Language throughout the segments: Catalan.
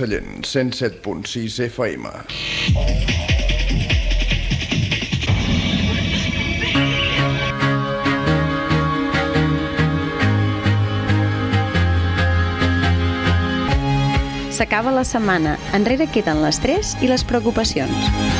Sallent, 107.6 FM. S'acaba la setmana, enrere queden l'estrès i les preocupacions.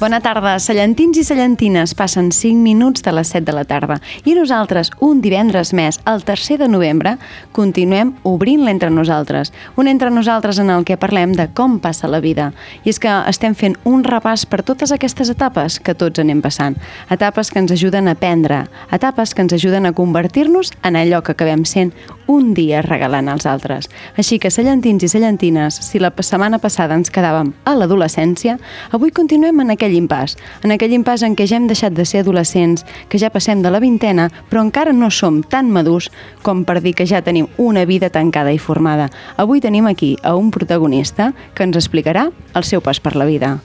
Bona tarda, cellentins i cellentines. Passen 5 minuts de les 7 de la tarda. I nosaltres, un divendres més, el tercer de novembre, continuem obrint l'Entre Nosaltres. Un Entre Nosaltres en el que parlem de com passa la vida. I és que estem fent un repàs per totes aquestes etapes que tots anem passant. Etapes que ens ajuden a aprendre, etapes que ens ajuden a convertir-nos en allò que acabem sent un dia regalant als altres. Així que, cellentins i cellentines, si la setmana passada ens quedàvem a l'adolescència, avui continuem en aquell impàs, en aquell impàs en què ja hem deixat de ser adolescents, que ja passem de la vintena, però encara no som tan madurs com per dir que ja tenim una vida tancada i formada. Avui tenim aquí a un protagonista que ens explicarà el seu pas per la vida.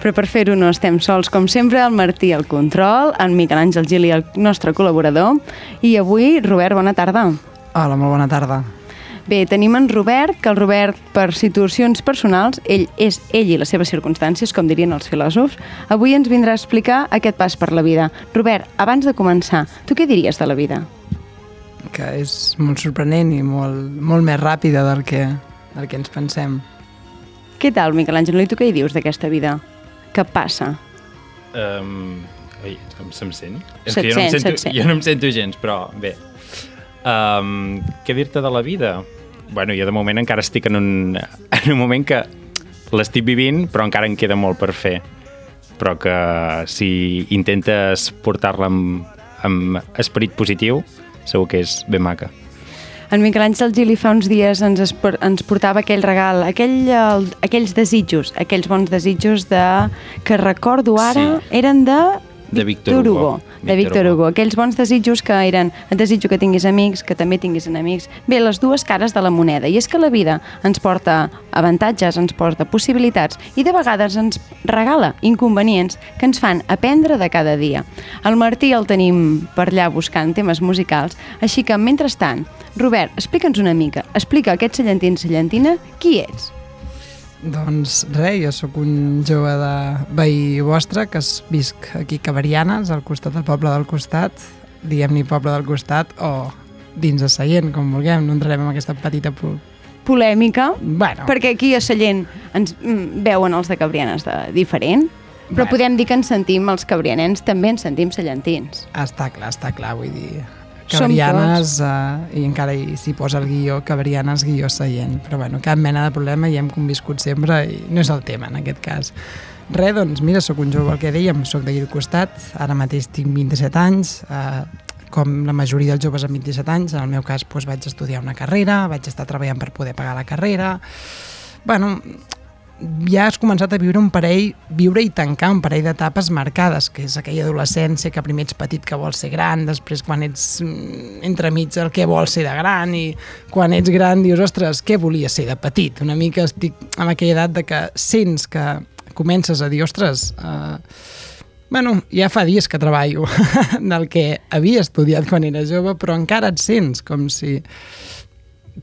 Però per fer-ho no estem sols, com sempre, el Martí al control, en Miquel Àngel Gili, el nostre col·laborador, i avui, Robert, bona tarda. Hola, molt bona tarda. Bé, tenim en Robert, que el Robert, per situacions personals, ell és ell i les seves circumstàncies, com dirien els filòsofs, avui ens vindrà a explicar aquest pas per la vida. Robert, abans de començar, tu què diries de la vida? Que és molt sorprenent i molt, molt més ràpida del que, del que ens pensem. Què tal, Miquel Àngel, i tu què hi dius d'aquesta vida? Què passa? Um, ui, com se'm sent? És Se't que jo no, em sent, sento, se't sent. jo no em sento gens, però bé. Um, què dir-te de la vida? Bueno, jo de moment encara estic en un, en un moment que l'estic vivint, però encara en queda molt per fer. Però que si intentes portar-la amb, amb esperit positiu, segur que és ben maca. En Miquel Àngel Gili fa uns dies ens, ens portava aquell regal, aquell, el, aquells desitjos, aquells bons desitjos de, que recordo ara, Sí. eren de De Víctor Hugo. De Víctor Hugo. Hugo. Aquells bons desitjos que eren et desitjo que tinguis amics, que també tinguis enemics. Bé, les dues cares de la moneda. I és que la vida ens porta avantatges, ens porta possibilitats i de vegades ens regala inconvenients que ens fan aprendre de cada dia. El Martí el tenim per allà buscant temes musicals, així que, mentrestant, Robert, explica'ns una mica. Explica a aquests cellentins cellentina qui ets. Doncs res, jo sóc un jove de veí vostre que es visc aquí a Cabarianes, al costat del poble del costat, diguem-ne poble del costat, o dins de Seient, com vulguem, no entrarem en aquesta petita... po- Polèmica, Bueno, perquè aquí a Sallent ens mm, veuen els de Cabrianes de diferent, però Bueno. podem dir que ens sentim els cabrianens, també ens sentim cellentins. està clar, està clar, vull dir... Som Cabarianes, uh, i encara hi- s'hi posa el guió, Cabarianes, guió Seient. Però bueno, cap mena de problema, i hem conviscut sempre i no és el tema en aquest cas. Res, doncs, mira, sóc un jove, el que dèiem, sóc d'aquí al costat, ara mateix tinc 27 anys, eh, com la majoria dels joves amb 27 anys, en el meu cas doncs, vaig estudiar una carrera, vaig estar treballant per poder pagar la carrera, bueno, ja has començat a viure un parell, viure i tancar un parell d'etapes marcades, que és aquella adolescència que primer ets petit que vols ser gran, després quan ets mm, entremig el que vols ser de gran i quan ets gran dius, ostres, què volia ser de petit? Una mica estic en aquella edat de que sents que comences a dir, ostres, eh, bueno, ja fa dies que treballo del que havia estudiat quan era jove, però encara et sents com si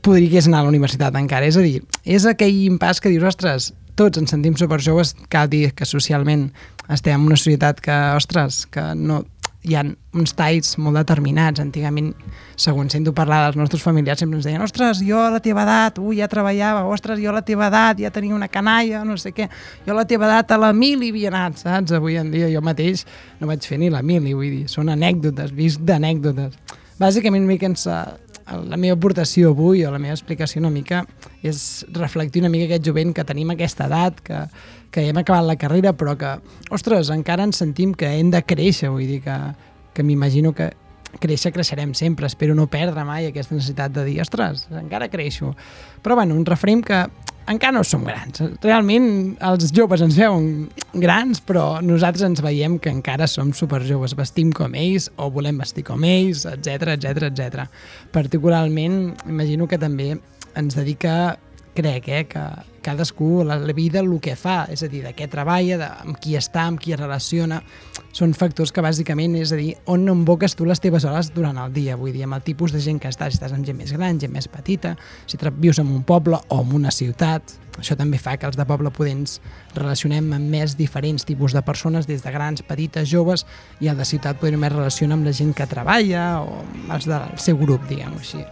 podries anar a la universitat encara. És a dir, és aquell impàs que dius, ostres, tots ens sentim superjoves, cal dir que socialment estem en una societat que, ostres, que no, hi ha uns talls molt determinats. Antigament, segons sento parlar dels nostres familiars, sempre ens deien ostres, jo a la teva edat, ui, ja treballava, ostres, jo a la teva edat ja tenia una canalla, no sé què, jo a la teva edat a la mili havia anat, saps? Avui en dia jo mateix no vaig fer ni la mili, vull dir, són anècdotes, visc d'anècdotes. Bàsicament, una mica ens, eh, la meva aportació avui o la meva explicació una mica és reflectir una mica aquest jovent que tenim aquesta edat, que, que hem acabat la carrera però que, ostres, encara ens sentim que hem de créixer, vull dir que, que m'imagino que créixer creixerem sempre, espero no perdre mai aquesta necessitat de dir, ostres, encara creixo. Però bueno, un referim que encara no som grans. Realment els joves ens veuen grans, però nosaltres ens veiem que encara som superjoves, vestim com ells o volem vestir com ells, etc etc etc. Particularment, imagino que també ens dedica crec, eh, que cadascú, la, la vida, el que fa, és a dir, de què treballa, de, amb qui està, amb qui es relaciona, són factors que bàsicament, és a dir, on emboques tu les teves hores durant el dia, vull dir, amb el tipus de gent que estàs, si estàs amb gent més gran, gent més petita, si vius en un poble o en una ciutat, això també fa que els de poble podents relacionem amb més diferents tipus de persones, des de grans, petites, joves, i el de ciutat podem més relacionar amb la gent que treballa o els del seu grup, diguem-ho així.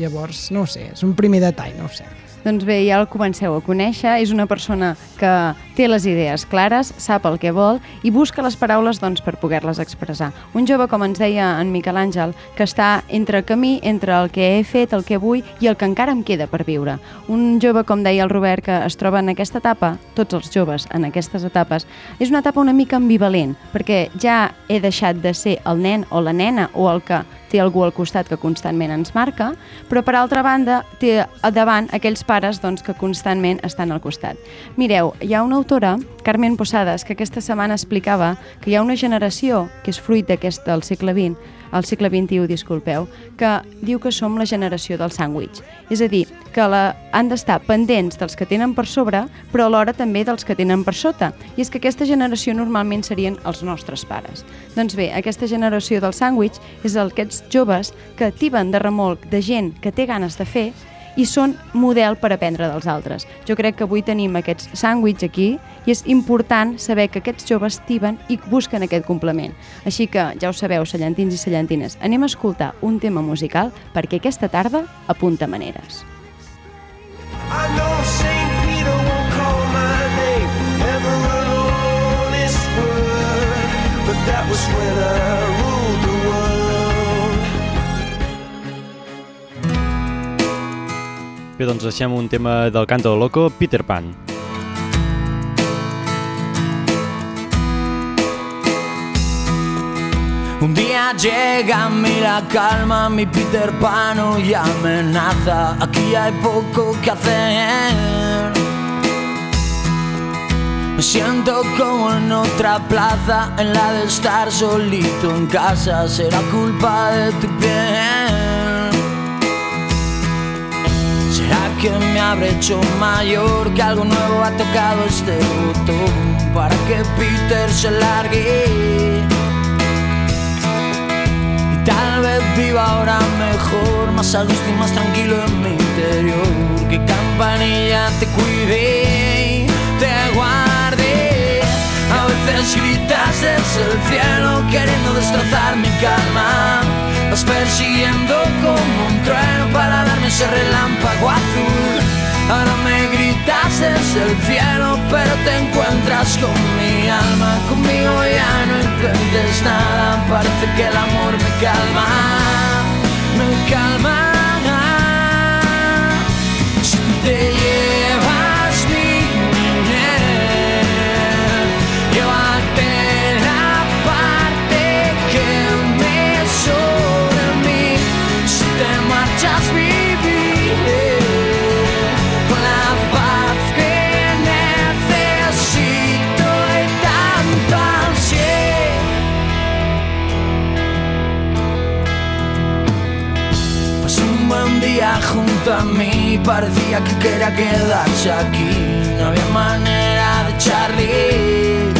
Llavors, no ho sé, és un primer detall, no ho sé. Doncs bé, ja el comenceu a conèixer, és una persona que té les idees clares, sap el que vol i busca les paraules doncs, per poder-les expressar. Un jove, com ens deia en Miquel Àngel, que està entre camí, entre el que he fet, el que vull i el que encara em queda per viure. Un jove, com deia el Robert, que es troba en aquesta etapa, tots els joves en aquestes etapes, és una etapa una mica ambivalent, perquè ja he deixat de ser el nen o la nena o el que té algú al costat que constantment ens marca, però per altra banda té davant aquells pares doncs, que constantment estan al costat. Mireu, hi ha una autora, Carmen Posades, que aquesta setmana explicava que hi ha una generació que és fruit d'aquest del segle XX, al segle XXI, disculpeu, que diu que som la generació del sàndwich. És a dir, que la, han d'estar pendents dels que tenen per sobre, però alhora també dels que tenen per sota. I és que aquesta generació normalment serien els nostres pares. Doncs bé, aquesta generació del sàndwich és el, aquests joves que tiben de remolc de gent que té ganes de fer i són model per aprendre dels altres. Jo crec que avui tenim aquests sàndwich aquí i és important saber que aquests joves tiben i busquen aquest complement. Així que, ja ho sabeu, cellantins i cellantines, anem a escoltar un tema musical perquè aquesta tarda apunta maneres. Bé, doncs deixem un tema del Canto Loco, Peter Pan. Un día llega a mí la calma, mi Peter Pan hoy amenaza. Aquí hay poco que hacer. Me siento como en otra plaza, en la de estar solito en casa. Será culpa de tu piel. ¿Será que me habré hecho mayor? Que algo nuevo ha tocado este botón para que Peter se largue. Tal vez viva ahora mejor, más a gusto y más tranquilo en mi interior. Que campanilla te cuide y te guarde. A veces gritas desde el cielo queriendo destrozar mi calma. Vas persiguiendo como un trueno para darme ese relámpago azul. Ahora me gritas desde el cielo, pero te encuentras con mi alma. Conmigo ya no intentes nada, parece que el amor me calma, me calma. Si te a mí, parecía que quería quedarse aquí. No había manera de echarle.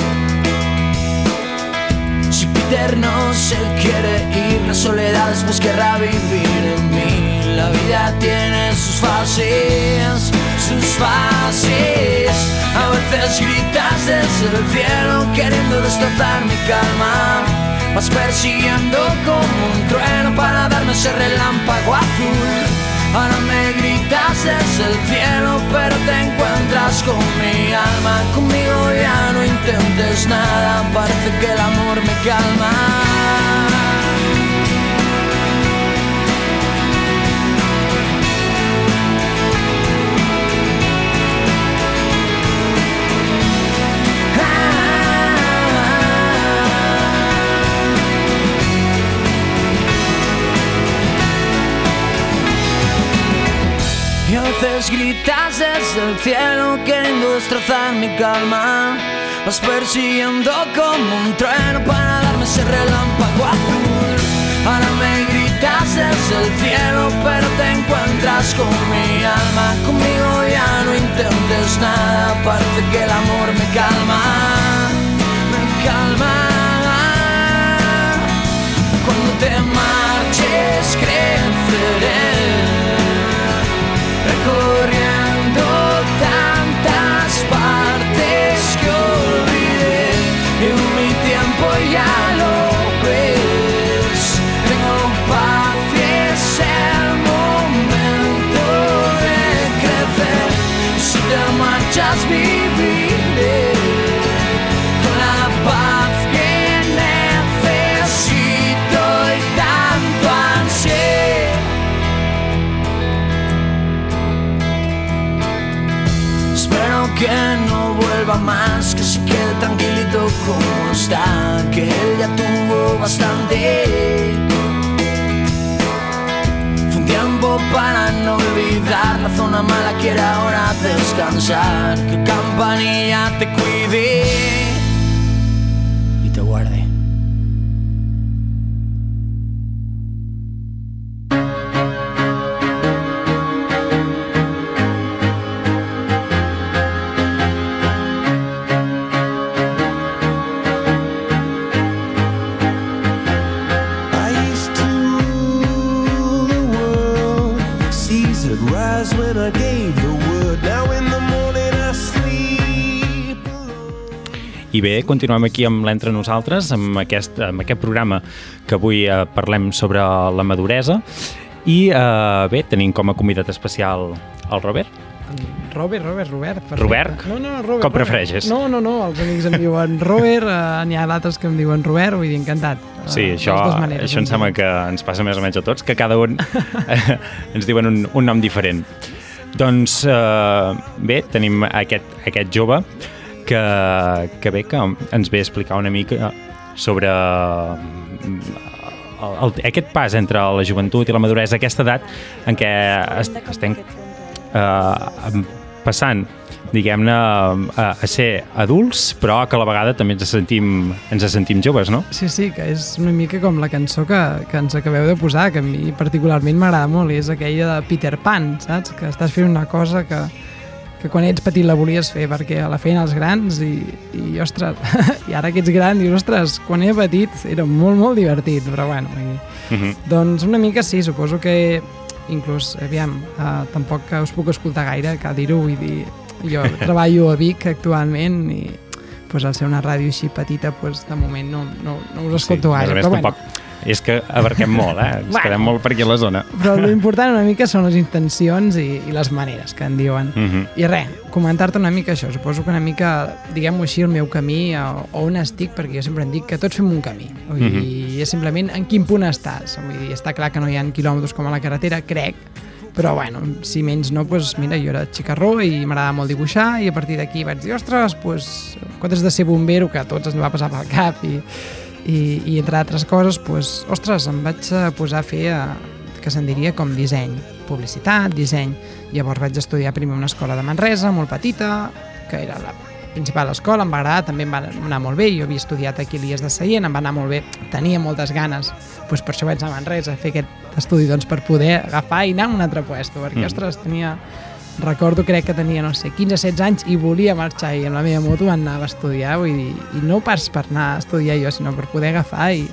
Si Peter no se quiere ir, la soledad después querrá vivir en mí. La vida tiene sus fases, sus fases. A veces gritas desde el cielo queriendo destrozar mi calma. Vas persiguiendo como un trueno para darme ese relámpago azul. Ahora me gritas desde el cielo, pero te encuentras con mi alma. Conmigo ya no intentes nada, parece que el amor me calma. Y a veces gritas desde el cielo queriendo destrozar mi calma. Vas persiguiendo como un trueno para darme ese relámpago azul. Ahora me gritas desde el cielo, pero te encuentras con mi alma. Conmigo ya no intentes nada, parece que el amor me calma. Me calma. Cuando te marches recorriendo tantas partes que olvidé. Y mi tiempo ya lo ves. Tengo paz y es el momento de crecer. Si te marchas viviré que no vuelva más, que se quede tranquilito como está, que él ya tuvo bastante. Fue un tiempo para no olvidar la zona mala, quiere ahora descansar, que campanilla te cuide I bé, continuem aquí amb l'Entre Nosaltres, amb aquest, amb aquest programa que avui eh, parlem sobre la maduresa. I eh, bé, tenim com a convidat especial el Robert. Robert, Robert, Robert. perfecte. Robert? No, no, Robert. Com prefereixes? No, no, no, els amics em diuen Robert, eh, n'hi ha d'altres que em diuen Robert, vull dir, encantat. Sí, Eh, això, les dues maneres, això em em sembla que ens passa més o menys a tots, que cada un ens diuen un, un nom diferent. Doncs eh, bé, tenim aquest, aquest jove que, que bé que ens ve a explicar una mica sobre mm, el, el, aquest pas entre la joventut i la maduresa, aquesta edat en què est, estem eh, passant diguem-ne, a, a ser adults, però que a la vegada també ens sentim, ens sentim joves, no? Sí, sí, que és una mica com la cançó que, que ens acabeu de posar, que a mi particularment m'agrada molt, i és aquella de Peter Pan, saps? Que estàs fent una cosa que, que quan ets petit la volies fer perquè la feien els grans i, i ostres, i ara que ets gran dius, ostres, quan era petit era molt, molt divertit, però bueno, i, Uh -huh. doncs una mica sí, suposo que inclús, aviam, uh, tampoc que us puc escoltar gaire, cal dir-ho, vull dir, jo treballo a Vic actualment i pues, al ser una ràdio així petita, pues, de moment no, no, no us escolto més gaire. però, bueno, tampoc, és que abarquem molt, eh? Ens Bueno. quedem molt per aquí a la zona. però l'important una mica són les intencions i, i les maneres que en diuen. Uh -huh. I res, comentar-te una mica això, suposo que una mica, diguem-ho així, el meu camí o, o on estic, perquè jo sempre em dic que tots fem un camí. Vull dir, Mhm. és simplement en quin punt estàs. Vull dir, està clar que no hi ha quilòmetres com a la carretera, crec, però bueno, si menys no, doncs mira, jo era xicarró i m'agradava molt dibuixar i a partir d'aquí vaig dir, ostres, doncs, quan has de ser bombero, que a tots ens va passar pel cap i, i, i entre altres coses, doncs, ostres, em vaig posar a fer eh, que se'n diria com disseny, publicitat, disseny. Llavors vaig estudiar primer a una escola de Manresa, molt petita, que era la principal escola, em va agradar, també em va anar molt bé, jo havia estudiat aquí a l'IES de Seient, em va anar molt bé, tenia moltes ganes, doncs per això vaig a Manresa a fer aquest estudi doncs, per poder agafar i anar a un altre puesto, perquè, mm. ostres, tenia recordo, crec que tenia, no sé, 15-16 anys i volia marxar i amb la meva moto anava a estudiar, vull dir, i no pas per anar a estudiar jo, sinó per poder agafar i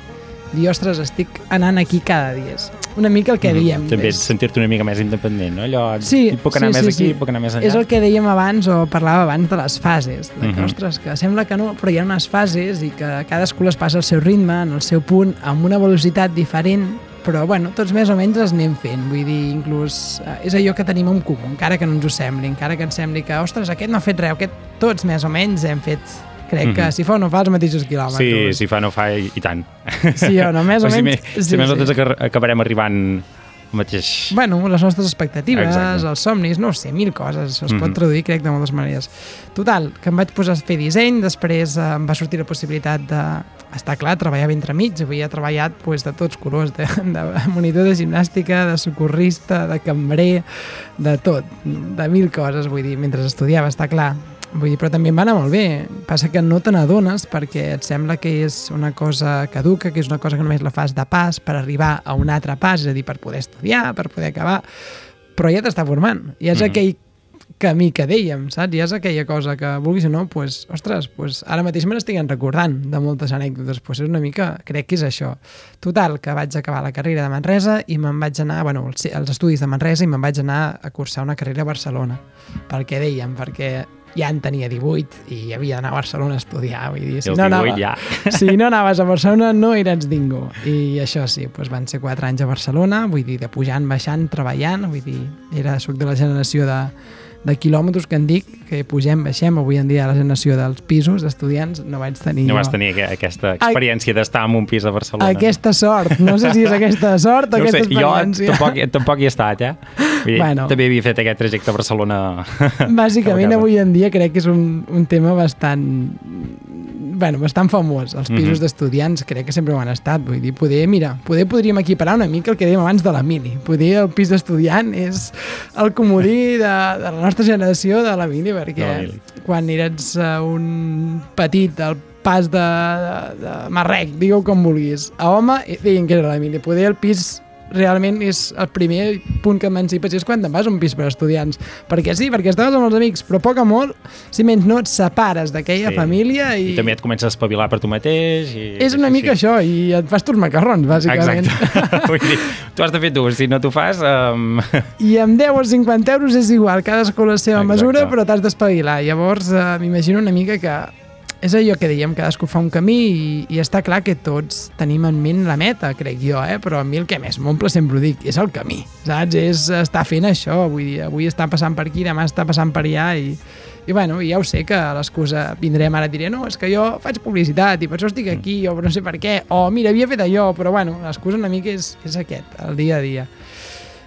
dir, ostres, estic anant aquí cada dia. És, una mica el que dèiem. Mhm. També És- sentir-te una mica més independent, no? Allò, Sí, puc anar sí, més sí, aquí, sí. puc anar més allà. És el que dèiem abans o parlava abans de les fases. De que, Mhm. ostres, que sembla que no, però hi ha unes fases i que cadascú les passa al seu ritme, en el seu punt, amb una velocitat diferent, però bueno, tots més o menys les anem fent. Vull dir, inclús eh, és allò que tenim en comú, encara que no ens ho sembli, encara que ens sembli que, ostres, aquest no ha fet res, aquest tots més o menys hem fet crec que Mhm. si fa o no fa els mateixos Sí, quilòmetres. si fa no fa i, i tant. Sí o no, més o si menys, me- sí, Si més o sí. acabarem arribant mateix... Bueno, les nostres expectatives, Exacte. els somnis, no sé, mil coses. Es pot Mhm. traduir, crec, de moltes maneres. Total, que em vaig posar a fer disseny, després eh, em va sortir la possibilitat de, està clar, treballar entremig. Havia treballat pues, de tots colors, de, de monitor de gimnàstica, de socorrista, de cambrer, de tot, de mil coses, vull dir, mentre estudiava, està clar. Vull dir, però també em va anar molt bé. Passa que no te n'adones perquè et sembla que és una cosa caduca, que és una cosa que només la fas de pas per arribar a un altre pas, és a dir, per poder estudiar, per poder acabar, però ja t'està formant. I és Mhm. aquell camí que dèiem, saps? I és aquella cosa que, vulguis o no, pues, ostres, pues, ara mateix me n'estic recordant de moltes anècdotes, pues és una mica, crec que és això. Total, que vaig acabar la carrera de Manresa i me'n vaig anar, bueno, els, els estudis de Manresa i me'n vaig anar a cursar una carrera a Barcelona, pel que dèiem, perquè ja en tenia 18 i havia d'anar a Barcelona a estudiar, vull dir, si no 18 anava, ja. si no anaves a Barcelona no eres ningú. I això sí, doncs van ser 4 anys a Barcelona, vull dir, de pujant, baixant, treballant, vull dir, era, soc de la generació de, de quilòmetres que en dic, que pugem, baixem, avui en dia la generació dels pisos d'estudiants no vaig tenir No jo. vas tenir aqu- aquesta experiència d'estar en un pis a Barcelona. Aquesta sort, no sé si és aquesta sort o no ho sé, aquesta jo experiència. tampoc, tampoc hi he estat, eh? Vull dir, Bueno. També havia fet aquest trajecte a Barcelona. Bàsicament avui en dia crec que és un, un tema bastant bueno, bastant famós. Els pisos Mhm. d'estudiants crec que sempre ho han estat. Vull dir, poder, mira, poder podríem equiparar una mica el que dèiem abans de la mini. Poder el pis d'estudiant és el comodí de, de la nostra generació de la mini, perquè De la mini. quan eres uh, un petit al pas de, de, de Marrec, digueu com vulguis, a home, eh, deien que era la mini. Poder el pis realment és el primer punt que emancipes és quan te'n vas a un pis per estudiants. Perquè sí, perquè estaves amb els amics, però poc molt, si menys no, et separes d'aquella Sí. família i... I també et comences a espavilar per tu mateix. I... És una mica això, i et fas tus macarrons, bàsicament. Exacte. Vull dir, tu has de fer tu, si no t'ho fas... Um... I amb 10 o 50 euros és igual, cadascú la seva Exacte. mesura, però t'has d'espavilar. Llavors, eh, m'imagino una mica que és allò que dèiem, cadascú fa un camí i, i està clar que tots tenim en ment la meta, crec jo, eh? però a mi el que més m'omple sempre ho dic, és el camí, saps? És estar fent això, vull dir, avui està passant per aquí, demà està passant per allà i, i bueno, ja ho sé que l'excusa vindrem ara diré, no, és que jo faig publicitat i per això estic aquí, o no sé per què, o mira, havia fet allò, però bueno, l'excusa una mica és, és aquest, el dia a dia.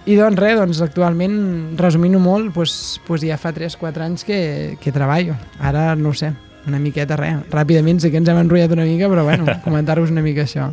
I doncs res, doncs actualment, resumint-ho molt, doncs, doncs ja fa 3-4 anys que, que treballo. Ara no ho sé, una miqueta res. Ràpidament sí que ens hem enrotllat una mica, però bueno, comentar-vos una mica això.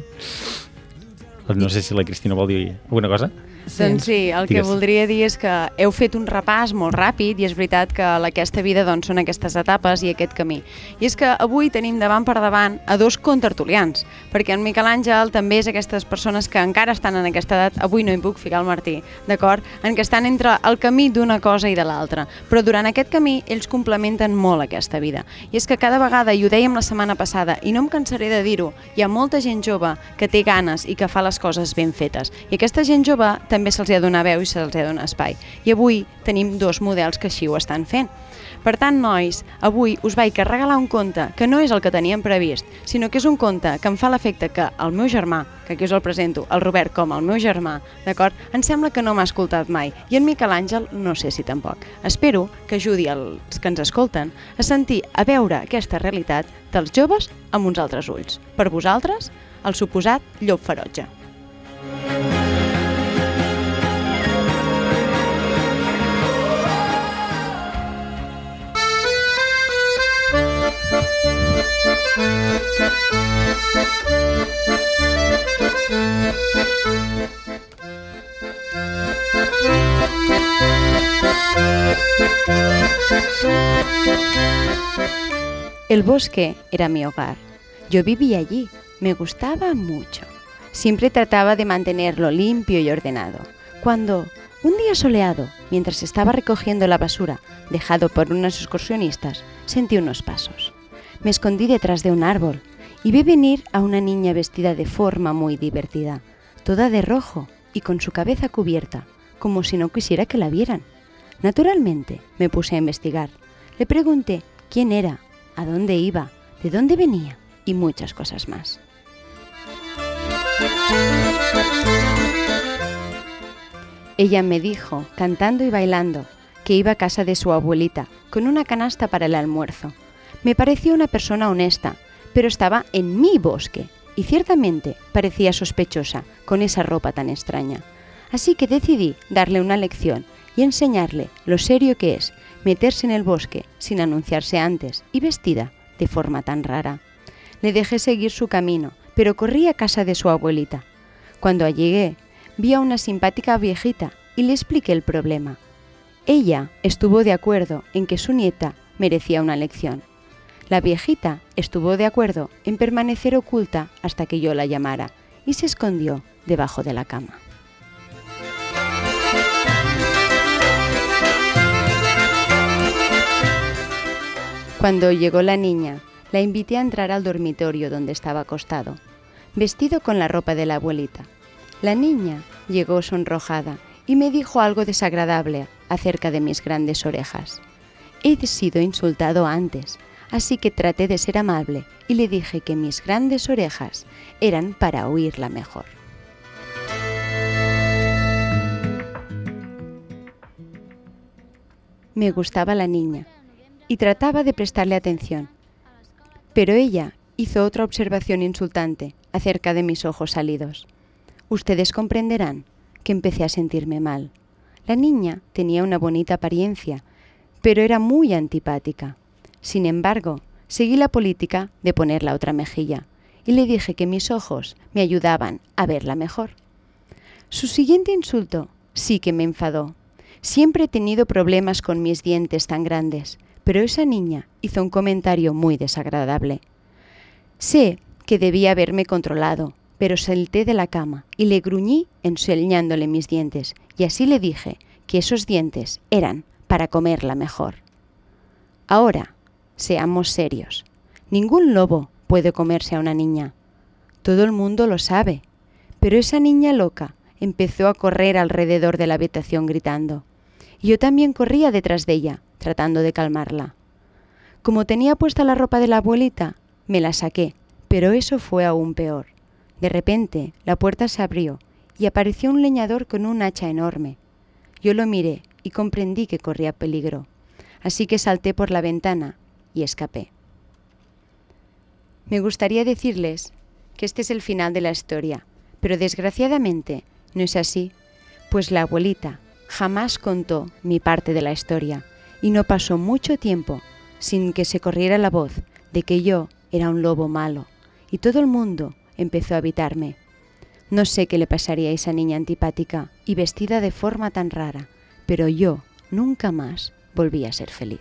No sé si la Cristina vol dir alguna cosa. Doncs sí, el que Digues. voldria dir és que heu fet un repàs molt ràpid i és veritat que aquesta vida doncs, són aquestes etapes i aquest camí. I és que avui tenim davant per davant a dos contertulians, perquè en Miquel Àngel també és aquestes persones que encara estan en aquesta edat, avui no hi puc ficar el Martí, d'acord? En què estan entre el camí d'una cosa i de l'altra. Però durant aquest camí ells complementen molt aquesta vida. I és que cada vegada, i ho dèiem la setmana passada, i no em cansaré de dir-ho, hi ha molta gent jove que té ganes i que fa les coses ben fetes. I aquesta gent jove també se'ls ha de donar veu i se'ls ha de donar espai. I avui tenim dos models que així ho estan fent. Per tant, nois, avui us vaig a regalar un conte que no és el que teníem previst, sinó que és un conte que em fa l'efecte que el meu germà, que aquí us el presento, el Robert com el meu germà, d'acord? Em sembla que no m'ha escoltat mai, i en Miquel Àngel no sé si tampoc. Espero que ajudi els que ens escolten a sentir, a veure aquesta realitat dels joves amb uns altres ulls. Per vosaltres, el suposat llop ferotge. El bosque era mi hogar. Yo vivía allí, me gustaba mucho. Siempre trataba de mantenerlo limpio y ordenado. Cuando, un día soleado, mientras estaba recogiendo la basura dejado por unos excursionistas, sentí unos pasos. Me escondí detrás de un árbol y vi venir a una niña vestida de forma muy divertida, toda de rojo y con su cabeza cubierta, como si no quisiera que la vieran. Naturalmente, me puse a investigar. Le pregunté quién era, a dónde iba, de dónde venía y muchas cosas más. Ella me dijo, cantando y bailando, que iba a casa de su abuelita con una canasta para el almuerzo. Me pareció una persona honesta, pero estaba en mi bosque y ciertamente parecía sospechosa con esa ropa tan extraña. Así que decidí darle una lección y enseñarle lo serio que es meterse en el bosque sin anunciarse antes y vestida de forma tan rara. Le dejé seguir su camino, pero corrí a casa de su abuelita. Cuando llegué, vi a una simpática viejita y le expliqué el problema. Ella estuvo de acuerdo en que su nieta merecía una lección. La viejita estuvo de acuerdo en permanecer oculta hasta que yo la llamara y se escondió debajo de la cama. Cuando llegó la niña, la invité a entrar al dormitorio donde estaba acostado, vestido con la ropa de la abuelita. La niña llegó sonrojada y me dijo algo desagradable acerca de mis grandes orejas. He sido insultado antes, así que traté de ser amable y le dije que mis grandes orejas eran para oírla mejor. Me gustaba la niña y trataba de prestarle atención, pero ella hizo otra observación insultante acerca de mis ojos salidos. Ustedes comprenderán que empecé a sentirme mal. La niña tenía una bonita apariencia, pero era muy antipática. Sin embargo, seguí la política de poner la otra mejilla y le dije que mis ojos me ayudaban a verla mejor. Su siguiente insulto sí que me enfadó. Siempre he tenido problemas con mis dientes tan grandes, pero esa niña hizo un comentario muy desagradable. Sé que debía haberme controlado, pero salté de la cama y le gruñí enseñándole mis dientes, y así le dije que esos dientes eran para comerla mejor. Ahora, seamos serios. Ningún lobo puede comerse a una niña. Todo el mundo lo sabe, pero esa niña loca empezó a correr alrededor de la habitación gritando. Y yo también corría detrás de ella, tratando de calmarla. Como tenía puesta la ropa de la abuelita, me la saqué, pero eso fue aún peor. De repente, la puerta se abrió y apareció un leñador con un hacha enorme. Yo lo miré y comprendí que corría peligro, así que salté por la ventana y escapé. Me gustaría decirles que este es el final de la historia, pero desgraciadamente no es así, pues la abuelita jamás contó mi parte de la historia y no pasó mucho tiempo sin que se corriera la voz de que yo era un lobo malo y todo el mundo empezó a habitarme. No sé qué le pasaría a esa niña antipática y vestida de forma tan rara, pero yo nunca más volví a ser feliz.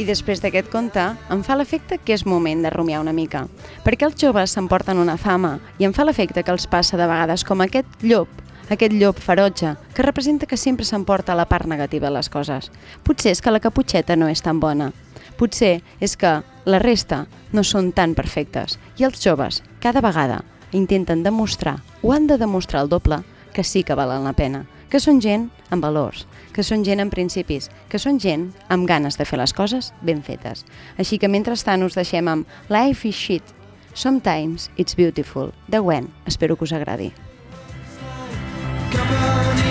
I després d'aquest conte, em fa l'efecte que és moment de rumiar una mica, perquè els joves s'emporten una fama i em fa l'efecte que els passa de vegades com aquest llop, aquest llop ferotge, que representa que sempre s'emporta la part negativa de les coses. Potser és que la caputxeta no és tan bona. Potser és que la resta no són tan perfectes. I els joves, cada vegada, intenten demostrar, o han de demostrar el doble, que sí que valen la pena, que són gent amb valors, que són gent amb principis, que són gent amb ganes de fer les coses ben fetes. Així que mentrestant us deixem amb Life is shit, Sometimes it's beautiful, de Gwen. Espero que us agradi. Life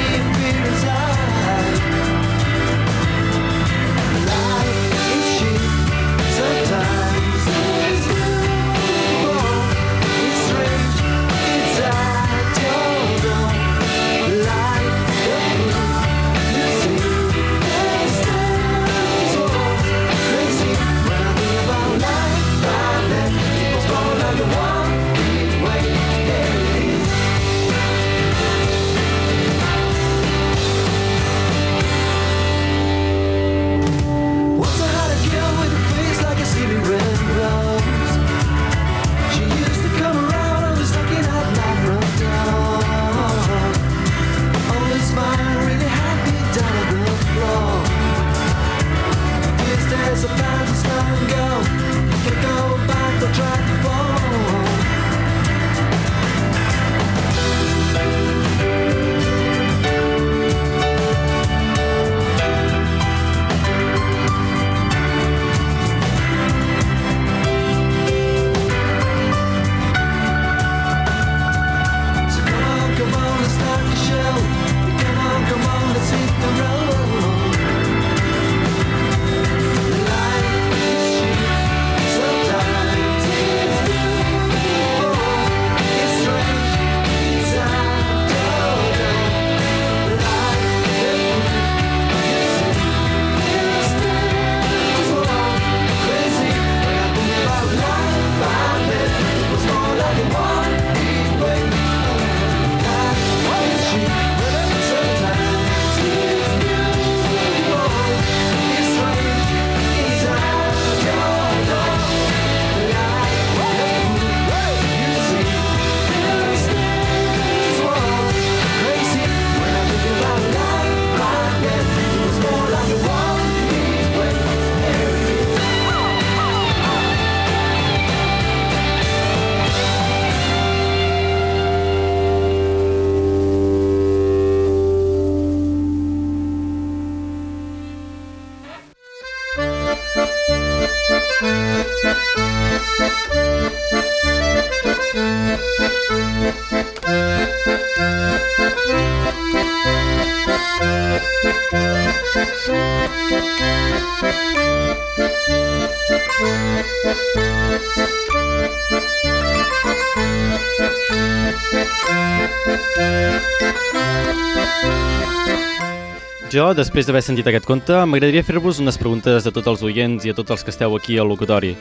Jo, després d'haver sentit aquest conte, m'agradaria fer-vos unes preguntes a tots els oients i a tots els que esteu aquí al locutori.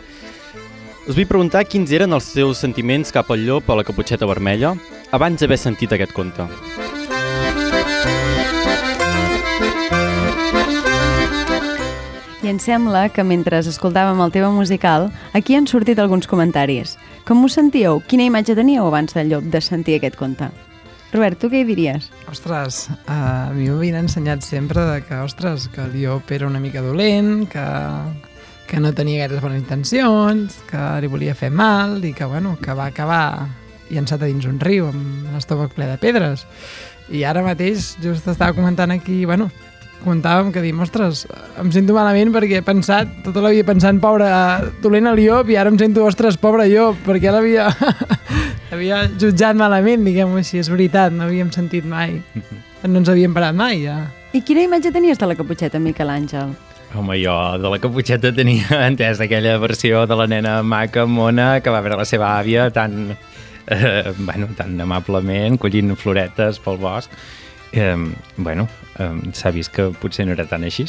Us vull preguntar quins eren els seus sentiments cap al llop a la caputxeta vermella abans d'haver sentit aquest conte. I em sembla que mentre escoltàvem el tema musical, aquí han sortit alguns comentaris. Com us sentíeu? Quina imatge teníeu abans del llop de sentir aquest conte? Robert, tu què hi diries? Ostres, a mi m'havien ensenyat sempre de que, ostres, que el llop era una mica dolent, que, que no tenia gaires bones intencions, que li volia fer mal i que, bueno, que va acabar llançat a dins un riu amb l'estómac ple de pedres. I ara mateix just estava comentant aquí, bueno, comentàvem que diem, ostres, em sento malament perquè he pensat, tota la vida pensant, pobre, dolent el llop, i ara em sento, ostres, pobre llop, perquè l'havia havia jutjat malament, diguem-ho així, és veritat, no havíem sentit mai, no ens havíem parat mai, ja. I quina imatge tenies de la caputxeta, Miquel Àngel? Home, jo de la caputxeta tenia entès aquella versió de la nena maca, mona, que va veure la seva àvia tan, eh, bueno, tan amablement, collint floretes pel bosc. Eh, bueno, eh, s'ha vist que potser no era tan així.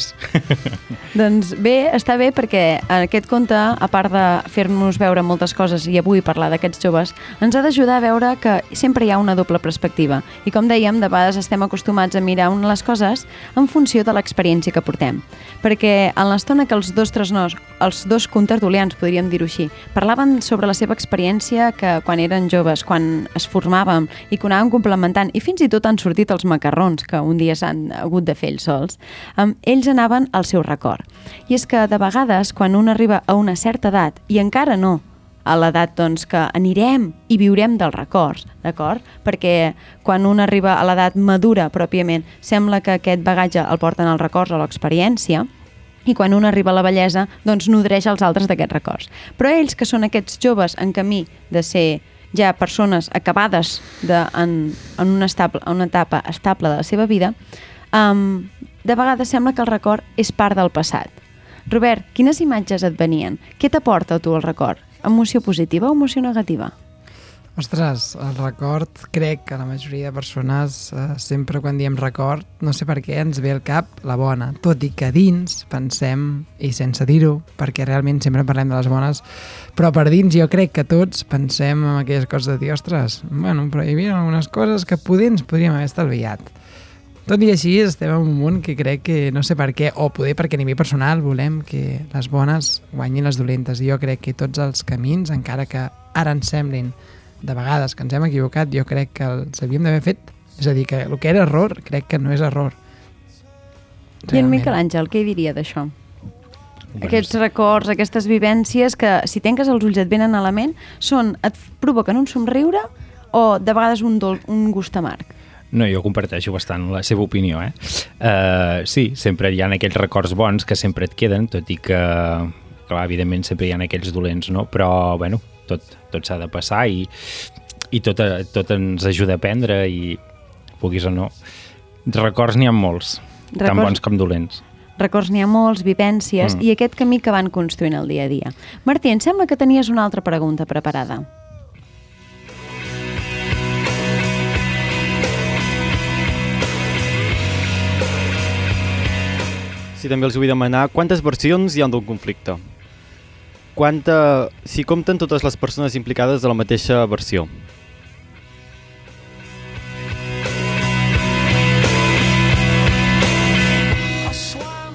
Doncs bé, està bé perquè aquest conte, a part de fer-nos veure moltes coses i avui parlar d'aquests joves, ens ha d'ajudar a veure que sempre hi ha una doble perspectiva. I com dèiem, de vegades estem acostumats a mirar una les coses en funció de l'experiència que portem. Perquè en l'estona que els dos tresnors, els dos contertulians, podríem dir-ho així, parlaven sobre la seva experiència que quan eren joves, quan es formàvem i que anàvem complementant, i fins i tot han sortit els macarrons que un dia s'han hagut de fer ells sols, um, ells anaven al seu record. I és que de vegades, quan un arriba a una certa edat, i encara no a l'edat doncs, que anirem i viurem dels records, d'acord? Perquè quan un arriba a l'edat madura pròpiament, sembla que aquest bagatge el porten als records o l'experiència, i quan un arriba a la bellesa, doncs nodreix els altres d'aquests records. Però ells, que són aquests joves en camí de ser ja persones acabades de, en, en, una, estable, en una etapa estable de la seva vida, um, de vegades sembla que el record és part del passat. Robert, quines imatges et venien? Què t'aporta a tu el record? Emoció positiva o emoció negativa? Ostres, el record, crec que la majoria de persones eh, sempre quan diem record, no sé per què ens ve al cap la bona, tot i que dins pensem, i sense dir-ho, perquè realment sempre parlem de les bones, però per dins jo crec que tots pensem en aquelles coses de dir, ostres, bueno, però hi havia algunes coses que poder ens podríem haver estalviat. Tot i així estem en un món que crec que no sé per què, o poder perquè a nivell personal volem que les bones guanyin les dolentes. I jo crec que tots els camins, encara que ara ens semblin de vegades que ens hem equivocat, jo crec que els havíem d'haver fet. És a dir, que el que era error, crec que no és error. I en Miquel Àngel, què hi diria d'això? Aquests records, aquestes vivències que si tanques els ulls et venen a la ment, són, et provoquen un somriure o de vegades un, dol, un gust amarg? No, jo comparteixo bastant la seva opinió, eh? Uh, sí, sempre hi ha aquells records bons que sempre et queden, tot i que, clar, evidentment sempre hi ha aquells dolents, no? Però, bueno, tot, tot s'ha de passar i, i tot, tot ens ajuda a aprendre i, puguis o no, records n'hi ha molts, records... tan bons com dolents. Records n'hi ha molts, vivències, mm. i aquest camí que van construint el dia a dia. Martí, em sembla que tenies una altra pregunta preparada. Sí, també els vull demanar quantes versions hi ha d'un conflicte? Quanta... Si compten totes les persones implicades de la mateixa versió?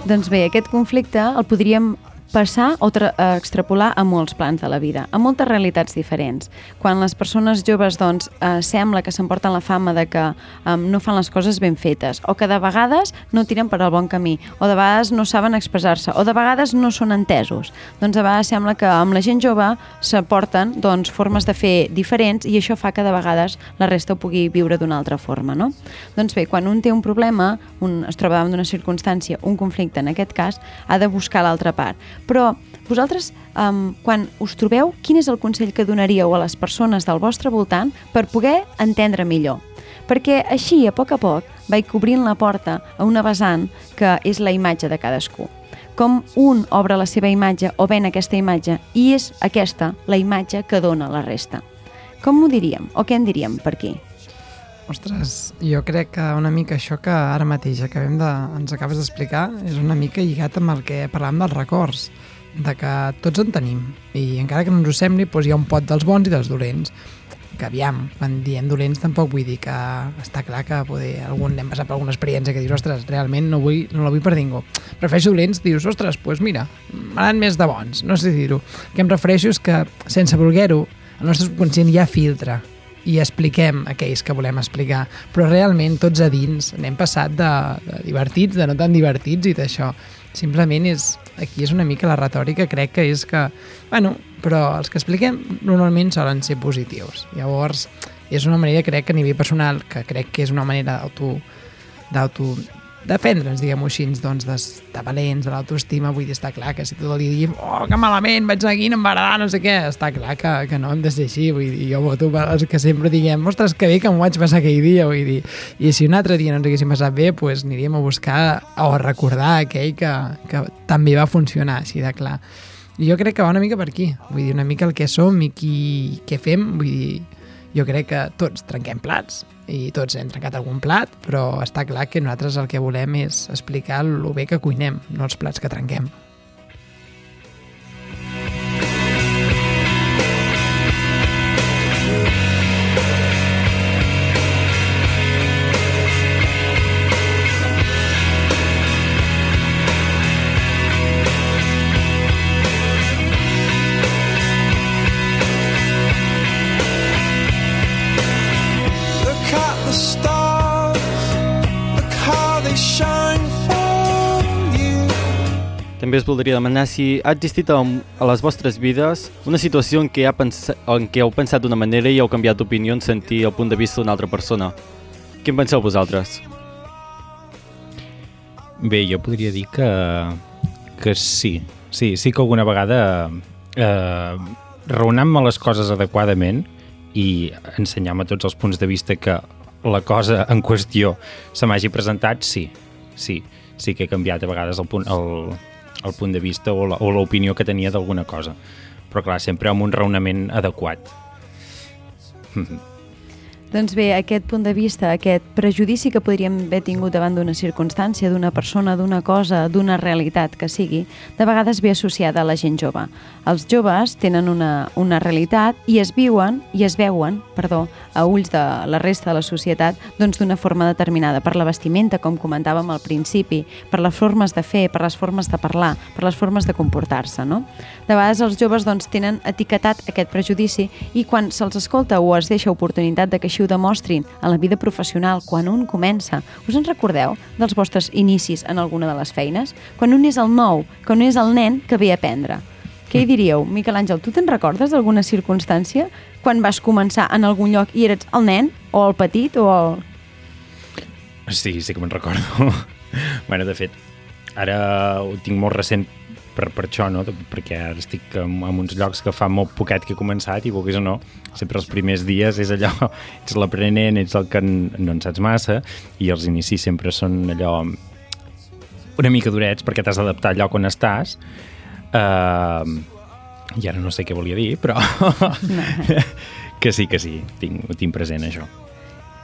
Doncs bé, aquest conflicte el podríem passar o eh, extrapolar a molts plans de la vida, a moltes realitats diferents. Quan les persones joves doncs, eh, sembla que s'emporten la fama de que eh, no fan les coses ben fetes, o que de vegades no tiren per al bon camí, o de vegades no saben expressar-se, o de vegades no són entesos. Doncs a vegades sembla que amb la gent jove s'aporten doncs, formes de fer diferents i això fa que de vegades la resta ho pugui viure d'una altra forma. No? Doncs bé, quan un té un problema, un es troba davant d'una circumstància, un conflicte en aquest cas, ha de buscar l'altra part. Però vosaltres, um, quan us trobeu, quin és el consell que donaríeu a les persones del vostre voltant per poder entendre millor? Perquè així, a poc a poc, vaig cobrint la porta a una vessant que és la imatge de cadascú. com un obre la seva imatge o ven aquesta imatge i és aquesta la imatge que dona la resta. Com ho diríem? O què en diríem per aquí? Ostres, jo crec que una mica això que ara mateix acabem de, ens acabes d'explicar és una mica lligat amb el que parlàvem dels records, de que tots en tenim i encara que no ens ho sembli, doncs hi ha un pot dels bons i dels dolents que aviam, quan diem dolents tampoc vull dir que està clar que poder, algun, hem passat per alguna experiència que dius, ostres, realment no, vull, no la vull per ningú. Prefereixo dolents, dius, ostres, doncs mira, m'agraden més de bons, no sé dir-ho. Que em refereixo és que, sense voler-ho, el nostre subconscient ja filtra i expliquem aquells que volem explicar, però realment tots a dins n'hem passat de, de divertits, de no tan divertits i d'això. Simplement és, aquí és una mica la retòrica, crec que és que, bueno, però els que expliquem normalment solen ser positius. Llavors, és una manera, crec, que a nivell personal, que crec que és una manera d'auto d'auto defendre'ns, diguem-ho així, doncs, d'estar valents, de l'autoestima, vull dir, està clar que si tot el dia diguem, oh, que malament, vaig aquí, no em va agradar, no sé què, està clar que, que no hem de ser així, vull dir, jo voto per els que sempre diguem, ostres, que bé que em vaig passar aquell dia, vull dir, i si un altre dia no ens haguéssim passat bé, doncs aniríem a buscar o a recordar aquell que, que també va funcionar, així de clar. I jo crec que va una mica per aquí, vull dir, una mica el que som i qui, què fem, vull dir, jo crec que tots trenquem plats i tots hem trencat algun plat, però està clar que nosaltres el que volem és explicar el bé que cuinem, no els plats que trenquem. També us voldria demanar si ha existit a, a les vostres vides una situació en què, ha pensa, en què heu pensat d'una manera i heu canviat d'opinió en sentir el punt de vista d'una altra persona. Què en penseu vosaltres? Bé, jo podria dir que, que sí. Sí, sí que alguna vegada eh, raonant-me les coses adequadament i ensenyar-me tots els punts de vista que la cosa en qüestió se m'hagi presentat, sí, sí, sí que he canviat a vegades el punt, el, el punt de vista o l'opinió que tenia d'alguna cosa. Però clar, sempre amb un raonament adequat. Doncs bé, aquest punt de vista, aquest prejudici que podríem haver tingut davant d'una circumstància, d'una persona, d'una cosa, d'una realitat que sigui, de vegades ve associada a la gent jove. Els joves tenen una, una realitat i es viuen i es veuen, perdó, a ulls de la resta de la societat doncs d'una forma determinada, per la vestimenta, com comentàvem al principi, per les formes de fer, per les formes de parlar, per les formes de comportar-se, no? De vegades els joves doncs, tenen etiquetat aquest prejudici i quan se'ls escolta o es deixa oportunitat de que així ho demostrin en la vida professional, quan un comença, us en recordeu dels vostres inicis en alguna de les feines? Quan un és el nou, quan un és el nen que ve a aprendre. Què hi diríeu? Miquel Àngel, tu te'n recordes d'alguna circumstància quan vas començar en algun lloc i eres el nen o el petit o el... Sí, sí que me'n recordo. bueno, de fet, ara ho tinc molt recent per, per això, no? perquè ara estic en, en uns llocs que fa molt poquet que he començat i vulguis o no, sempre els primers dies és allò, ets l'aprenent, ets el que no en saps massa i els inicis sempre són allò una mica durets perquè t'has d'adaptar al lloc on estàs uh, i ara no sé què volia dir, però que sí, que sí, tinc, ho tinc present això.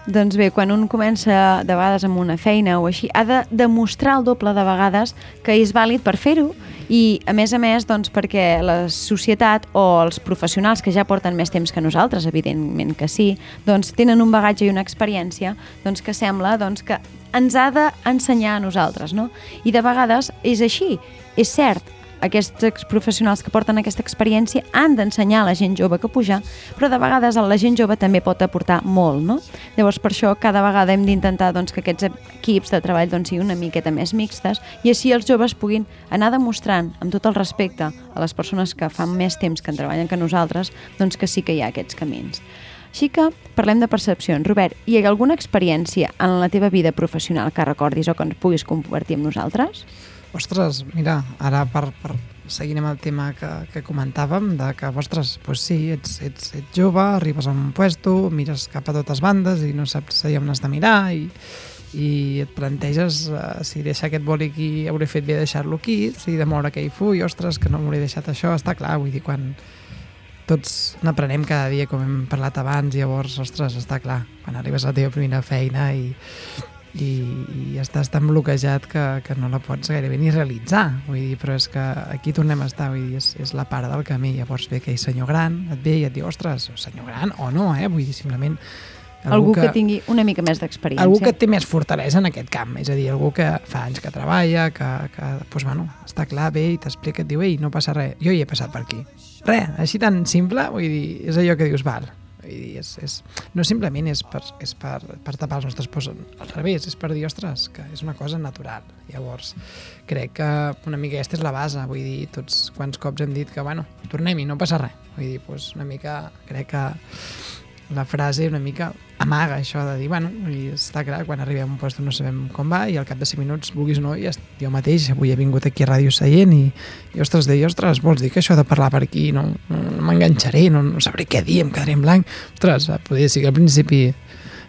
Doncs bé, quan un comença de vegades amb una feina o així, ha de demostrar el doble de vegades que és vàlid per fer-ho i, a més a més, doncs, perquè la societat o els professionals que ja porten més temps que nosaltres, evidentment que sí, doncs tenen un bagatge i una experiència doncs, que sembla doncs, que ens ha d'ensenyar a nosaltres, no? I de vegades és així, és cert, aquests professionals que porten aquesta experiència han d'ensenyar a la gent jove que pujar, però de vegades la gent jove també pot aportar molt, no? Llavors, per això, cada vegada hem d'intentar doncs, que aquests equips de treball doncs, siguin una miqueta més mixtes i així els joves puguin anar demostrant, amb tot el respecte a les persones que fan més temps que en treballen que nosaltres, doncs que sí que hi ha aquests camins. Així que parlem de percepcions. Robert, hi ha alguna experiència en la teva vida professional que recordis o que ens puguis compartir amb nosaltres? Ostres, mira, ara per, per seguint amb el tema que, que comentàvem, de que, ostres, pues sí, ets, ets, ets jove, arribes a un puesto, mires cap a totes bandes i no saps allà on has de mirar i, i et planteges uh, si deixar aquest boli aquí hauré fet bé deixar-lo aquí, si de moure aquell full, ostres, que no m'hauré deixat això, està clar, vull dir, quan tots n'aprenem cada dia, com hem parlat abans, llavors, ostres, està clar, quan arribes a la teva primera feina i, i, i estàs tan bloquejat que, que no la pots gairebé ni realitzar, vull dir, però és que aquí tornem a estar, vull dir, és, és la part del camí, llavors ve aquell senyor gran, et ve i et diu, ostres, senyor gran o no, eh? vull dir, simplement Algú, que, que tingui una mica més d'experiència. algú que té més fortalesa en aquest camp, és a dir, algú que fa anys que treballa, que, que doncs, bueno, està clar, bé, i t'explica, et diu, ei, no passa res, jo hi he passat per aquí. Res, així tan simple, vull dir, és allò que dius, val, vull dir, és, és, no simplement és, per, és per, per tapar els nostres pors, al revés, és per dir, ostres, que és una cosa natural. Llavors, crec que una mica aquesta és la base, vull dir, tots quants cops hem dit que, bueno, tornem-hi, no passa res. Vull dir, doncs una mica, crec que la frase una mica amaga això de dir, bueno, i està clar, quan arribem a un lloc no sabem com va i al cap de 5 minuts, vulguis o no, ja, jo mateix avui he vingut aquí a Ràdio Seient i, i ostres, deia, ostres, vols dir que això de parlar per aquí no, no, no m'enganxaré, no, no sabré què dir, em quedaré en blanc. Ostres, podria ser que al principi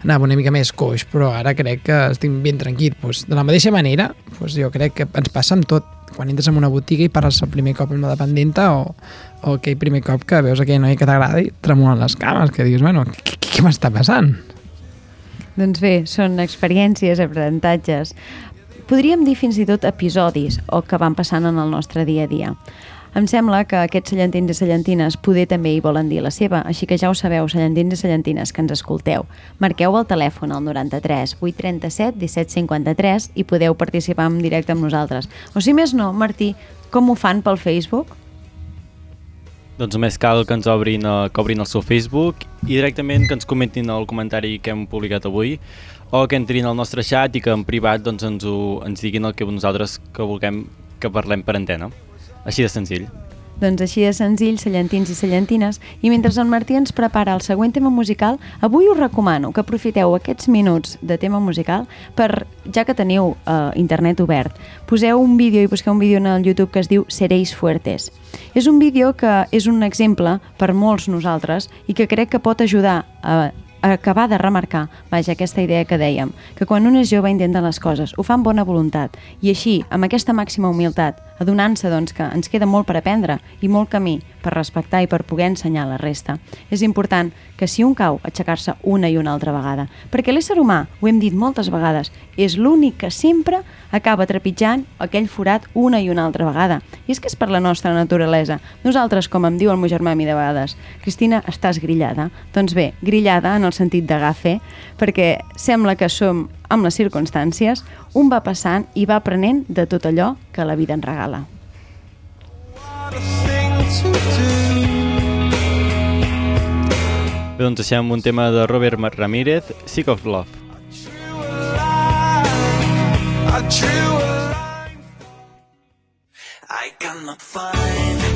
anava una mica més coix, però ara crec que estic ben tranquil. Pues, de la mateixa manera, pues, jo crec que ens passa amb tot. Quan entres en una botiga i parles el primer cop amb la dependenta o, o aquell primer cop que veus aquella noia que t'agrada i tremolen les cames, que dius, bueno, què, què m'està passant? Doncs bé, són experiències, aprenentatges. Podríem dir fins i tot episodis o que van passant en el nostre dia a dia. Em sembla que aquests cellentins i cellentines poder també hi volen dir la seva, així que ja ho sabeu, cellentins i cellentines que ens escolteu. Marqueu el telèfon al 93 837 1753 i podeu participar en directe amb nosaltres. O si més no, Martí, com ho fan pel Facebook? Doncs només cal que ens obrin, eh, que obrin el seu Facebook i directament que ens comentin el comentari que hem publicat avui o que entrin al nostre xat i que en privat doncs, ens, ho, ens diguin el que nosaltres que vulguem que parlem per antena. Així de senzill. Doncs així de senzill, cellentins i cellentines. I mentre en Martí ens prepara el següent tema musical, avui us recomano que aprofiteu aquests minuts de tema musical per, ja que teniu eh, internet obert, poseu un vídeo i busqueu un vídeo en el YouTube que es diu Sereis Fuertes. És un vídeo que és un exemple per molts nosaltres i que crec que pot ajudar a acabar de remarcar, vaja, aquesta idea que dèiem, que quan un és jove intenta les coses, ho fa amb bona voluntat, i així, amb aquesta màxima humilitat, adonant-se doncs, que ens queda molt per aprendre i molt camí per respectar i per poder ensenyar la resta. És important que si un cau, aixecar-se una i una altra vegada, perquè l'ésser humà, ho hem dit moltes vegades, és l'únic que sempre acaba trepitjant aquell forat una i una altra vegada. I és que és per la nostra naturalesa. Nosaltres, com em diu el meu germà a mi de vegades, Cristina, estàs grillada? Doncs bé, grillada en el sentit d'agafe, perquè sembla que som amb les circumstàncies, un va passant i va aprenent de tot allò que la vida ens regala. Bé, doncs deixem un tema de Robert Ramírez, Sick of Love. I cannot find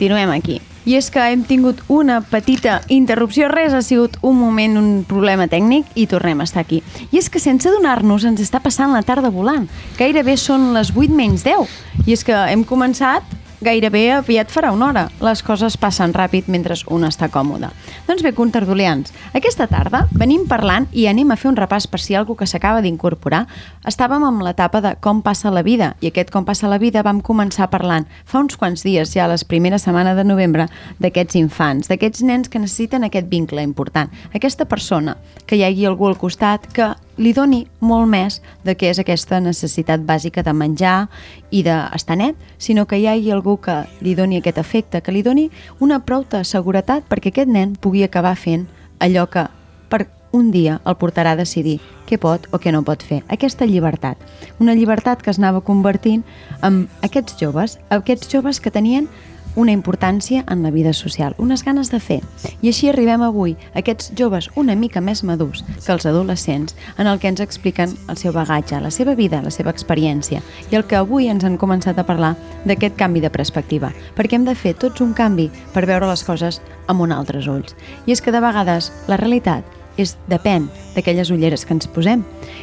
continuem aquí. I és que hem tingut una petita interrupció, res, ha sigut un moment, un problema tècnic i tornem a estar aquí. I és que sense adonar-nos ens està passant la tarda volant. Gairebé són les 8 menys 10. I és que hem començat gairebé aviat farà una hora. Les coses passen ràpid mentre un està còmode. Doncs bé, contertulians, aquesta tarda venim parlant i anem a fer un repàs per si algú que s'acaba d'incorporar. Estàvem amb l'etapa de com passa la vida i aquest com passa la vida vam començar parlant fa uns quants dies, ja les primeres setmanes de novembre, d'aquests infants, d'aquests nens que necessiten aquest vincle important. Aquesta persona, que hi hagi algú al costat que li doni molt més de què és aquesta necessitat bàsica de menjar i d'estar net, sinó que hi hagi algú que li doni aquest efecte, que li doni una prou de seguretat perquè aquest nen pugui acabar fent allò que per un dia el portarà a decidir què pot o què no pot fer. Aquesta llibertat. Una llibertat que es anava convertint en aquests joves, aquests joves que tenien una importància en la vida social, unes ganes de fer. I així arribem avui, aquests joves una mica més madurs que els adolescents, en el que ens expliquen el seu bagatge, la seva vida, la seva experiència, i el que avui ens han començat a parlar d'aquest canvi de perspectiva, perquè hem de fer tots un canvi per veure les coses amb un altres ulls. I és que de vegades la realitat és depèn d'aquelles ulleres que ens posem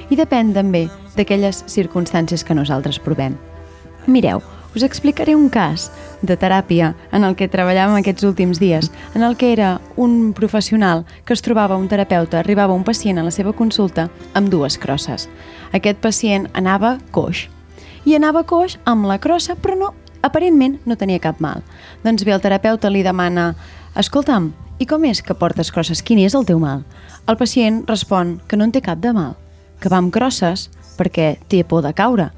i depèn també d'aquelles circumstàncies que nosaltres provem. Mireu, us explicaré un cas de teràpia en el que treballàvem aquests últims dies, en el que era un professional que es trobava un terapeuta, arribava un pacient a la seva consulta amb dues crosses. Aquest pacient anava coix, i anava coix amb la crossa, però no, aparentment no tenia cap mal. Doncs bé, el terapeuta li demana «Escolta'm, i com és que portes crosses? Quin és el teu mal?» El pacient respon que no en té cap de mal, que va amb crosses perquè té por de caure.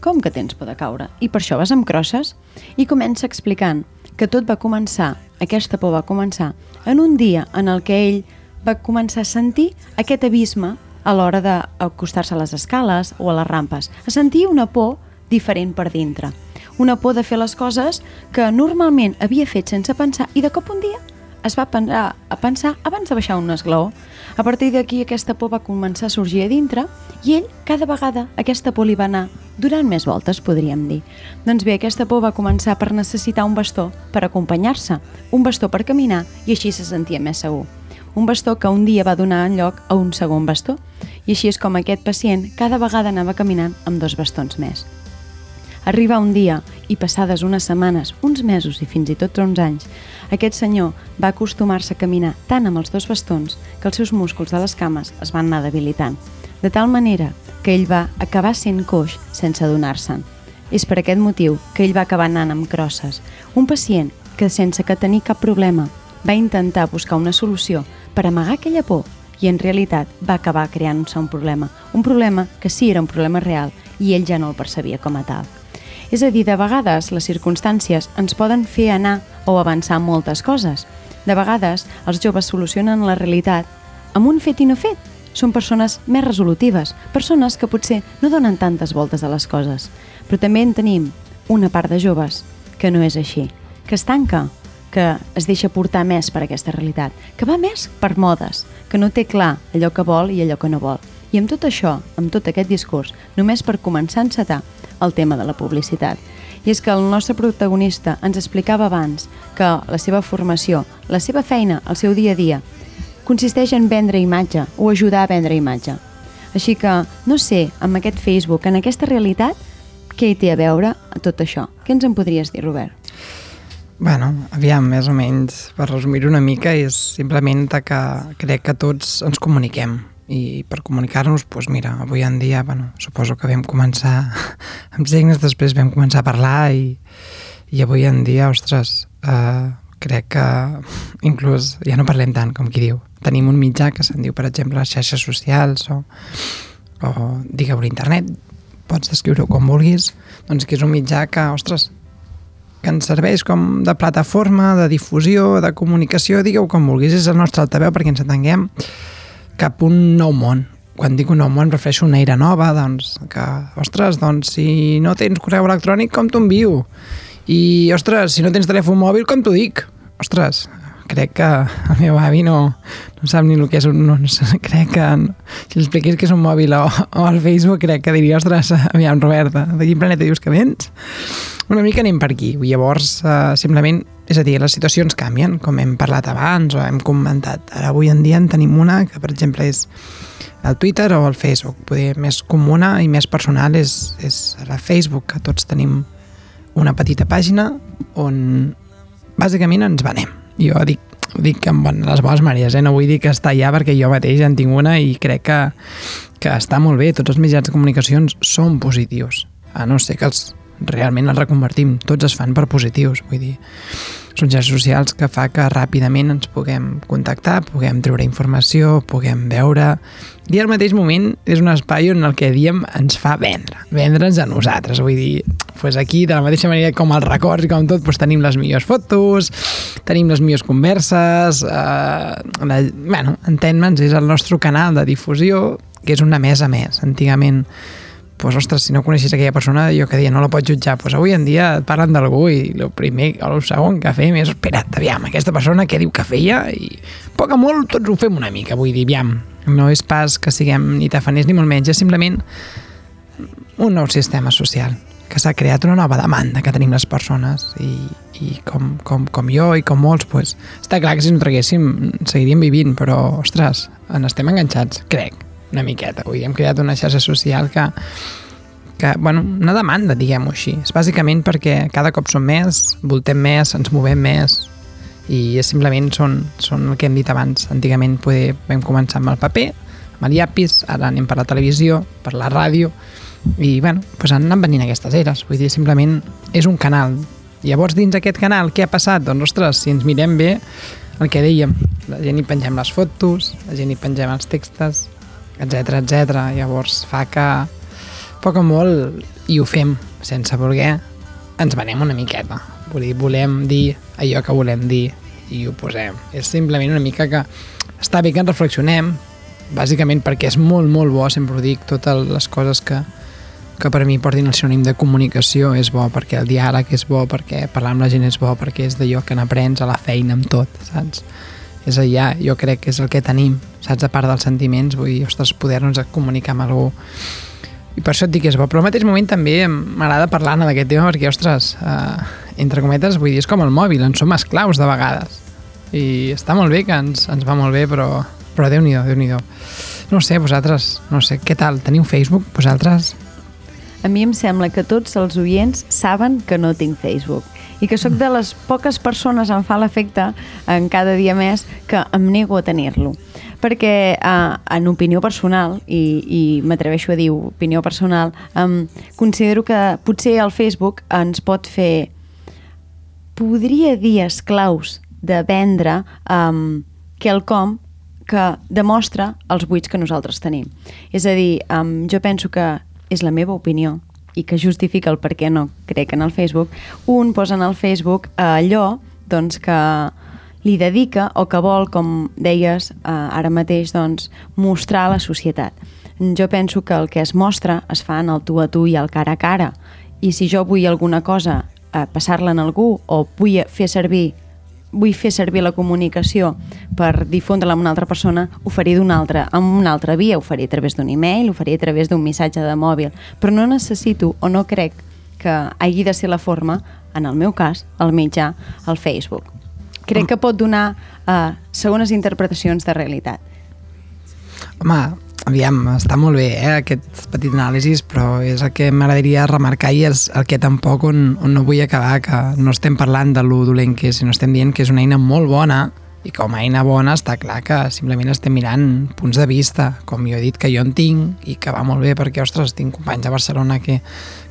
Com que tens por de caure? I per això vas amb crosses? I comença explicant que tot va començar, aquesta por va començar, en un dia en el que ell va començar a sentir aquest abisme a l'hora d'acostar-se a les escales o a les rampes, a sentir una por diferent per dintre. Una por de fer les coses que normalment havia fet sense pensar i de cop un dia es va pensar, a pensar abans de baixar un esglaó. A partir d'aquí aquesta por va començar a sorgir a dintre i ell cada vegada aquesta por li va anar donant més voltes, podríem dir. Doncs bé, aquesta por va començar per necessitar un bastó per acompanyar-se, un bastó per caminar i així se sentia més segur. Un bastó que un dia va donar en lloc a un segon bastó i així és com aquest pacient cada vegada anava caminant amb dos bastons més. Arriba un dia i passades unes setmanes, uns mesos i fins i tot uns anys, aquest senyor va acostumar-se a caminar tant amb els dos bastons que els seus músculs de les cames es van anar debilitant, de tal manera que ell va acabar sent coix sense adonar-se'n. És per aquest motiu que ell va acabar anant amb crosses, un pacient que sense que tenir cap problema va intentar buscar una solució per amagar aquella por i en realitat va acabar creant-se un problema, un problema que sí era un problema real i ell ja no el percebia com a tal. És a dir, de vegades les circumstàncies ens poden fer anar o avançar moltes coses. De vegades els joves solucionen la realitat amb un fet i no fet. Són persones més resolutives, persones que potser no donen tantes voltes a les coses. Però també en tenim una part de joves que no és així, que es tanca, que es deixa portar més per aquesta realitat, que va més per modes, que no té clar allò que vol i allò que no vol. I amb tot això, amb tot aquest discurs, només per començar a encetar el tema de la publicitat. I és que el nostre protagonista ens explicava abans que la seva formació, la seva feina, el seu dia a dia, consisteix en vendre imatge o ajudar a vendre imatge. Així que, no sé, amb aquest Facebook, en aquesta realitat, què hi té a veure a tot això? Què ens en podries dir, Robert? Bueno, aviam, més o menys, per resumir una mica, és simplement que crec que tots ens comuniquem i per comunicar-nos, doncs mira, avui en dia, bueno, suposo que vam començar amb signes, després vam començar a parlar i, i avui en dia, ostres, eh, crec que inclús ja no parlem tant, com qui diu. Tenim un mitjà que se'n diu, per exemple, les xarxes socials o, o digueu internet, pots descriure-ho com vulguis, doncs que és un mitjà que, ostres, que ens serveix com de plataforma, de difusió, de comunicació, digueu com vulguis, és el nostre altaveu perquè ens entenguem cap un nou món. Quan dic un nou món, refereixo una era nova, doncs, que, ostres, doncs, si no tens correu electrònic, com t'ho envio? I, ostres, si no tens telèfon mòbil, com t'ho dic? Ostres, crec que el meu avi no, no sap ni el que és un... No, no crec que... No, si li expliqués que és un mòbil o, o el Facebook, crec que diria, ostres, aviam, Roberta, de quin planeta dius que vens? Una mica anem per aquí. Llavors, eh, simplement, és a dir, les situacions canvien, com hem parlat abans o hem comentat. Ara, avui en dia en tenim una que, per exemple, és el Twitter o el Facebook. Poder més comuna i més personal és, és la Facebook, que tots tenim una petita pàgina on bàsicament ens venem. Jo dic, ho dic amb les bones maneres, eh? no vull dir que està allà perquè jo mateix en tinc una i crec que, que està molt bé. Tots els mitjans de comunicacions són positius, a no ser que els realment els reconvertim. Tots es fan per positius, vull dir són xarxes socials que fa que ràpidament ens puguem contactar, puguem treure informació, puguem veure... I al mateix moment és un espai on el que diem ens fa vendre, vendre'ns a nosaltres. Vull dir, pues aquí, de la mateixa manera com els records i com tot, pues tenim les millors fotos, tenim les millors converses... Eh, la, bueno, entén-me'ns, és el nostre canal de difusió, que és una mesa més. Antigament pues, ostres, si no coneixes aquella persona, jo que dia no la pots jutjar. Pues avui en dia et parlen d'algú i el primer o el segon que fem és, espera't, aviam, aquesta persona què diu que feia? I poc a molt tots ho fem una mica, vull dir, aviam, no és pas que siguem ni tafaners ni molt menys, és simplement un nou sistema social que s'ha creat una nova demanda que tenim les persones i, i com, com, com jo i com molts, pues, està clar que si no traguéssim seguiríem vivint, però, ostres, en estem enganxats, crec, una miqueta. Vull dir, hem creat una xarxa social que, que bueno, una demanda, diguem-ho així. És bàsicament perquè cada cop som més, voltem més, ens movem més i és simplement són, són el que hem dit abans. Antigament poder, vam començar amb el paper, amb el llapis, ara anem per la televisió, per la ràdio, i bueno, doncs han anat venint aquestes eres. Vull dir, simplement és un canal. Llavors, dins aquest canal, què ha passat? Doncs, ostres, si ens mirem bé, el que dèiem, la gent hi pengem les fotos, la gent hi pengem els textos, etc etc. Llavors fa que poc o molt, i ho fem sense voler, ens venem una miqueta. Vull dir, volem dir allò que volem dir i ho posem. És simplement una mica que està bé que en reflexionem, bàsicament perquè és molt, molt bo, sempre ho dic, totes les coses que, que per mi portin el sinònim de comunicació és bo, perquè el diàleg és bo, perquè parlar amb la gent és bo, perquè és d'allò que n'aprens a la feina, amb tot, saps? És allà, jo crec que és el que tenim, saps? A part dels sentiments, vull dir, ostres, poder-nos comunicar amb algú. I per això et dic que és bo, però al mateix moment també m'agrada parlar d'aquest tema perquè, ostres, eh, entre cometes, vull dir, és com el mòbil, en som esclaus de vegades. I està molt bé que ens, ens va molt bé, però, però Déu-n'hi-do, déu nhi déu No sé, vosaltres, no sé, què tal? Teniu Facebook, vosaltres? A mi em sembla que tots els oients saben que no tinc Facebook i que sóc de les poques persones, em fa l'efecte en cada dia més, que em nego a tenir-lo. Perquè, eh, en opinió personal, i, i m'atreveixo a dir opinió personal, eh, considero que potser el Facebook ens pot fer, podria dir esclaus de vendre um, quelcom que demostra els buits que nosaltres tenim. És a dir, um, jo penso que és la meva opinió i que justifica el per què no crec en el Facebook, un posa en el Facebook allò doncs, que li dedica o que vol, com deies eh, ara mateix, doncs, mostrar a la societat. Jo penso que el que es mostra es fa en el tu a tu i el cara a cara. I si jo vull alguna cosa eh, passar-la en algú o vull fer servir vull fer servir la comunicació per difondre-la amb una altra persona, ho faré d'una altra, amb una altra via, ho faré a través d'un e-mail, ho faré a través d'un missatge de mòbil, però no necessito o no crec que hagi de ser la forma, en el meu cas, el mitjà, el Facebook. Crec que pot donar uh, segones interpretacions de realitat. Home, aviam, està molt bé eh, aquest petit anàlisi, però és el que m'agradaria remarcar i és el que tampoc on, on no vull acabar, que no estem parlant de lo dolent que és, sinó estem dient que és una eina molt bona i com a eina bona està clar que simplement estem mirant punts de vista, com jo he dit que jo en tinc i que va molt bé perquè, ostres, tinc companys a Barcelona que,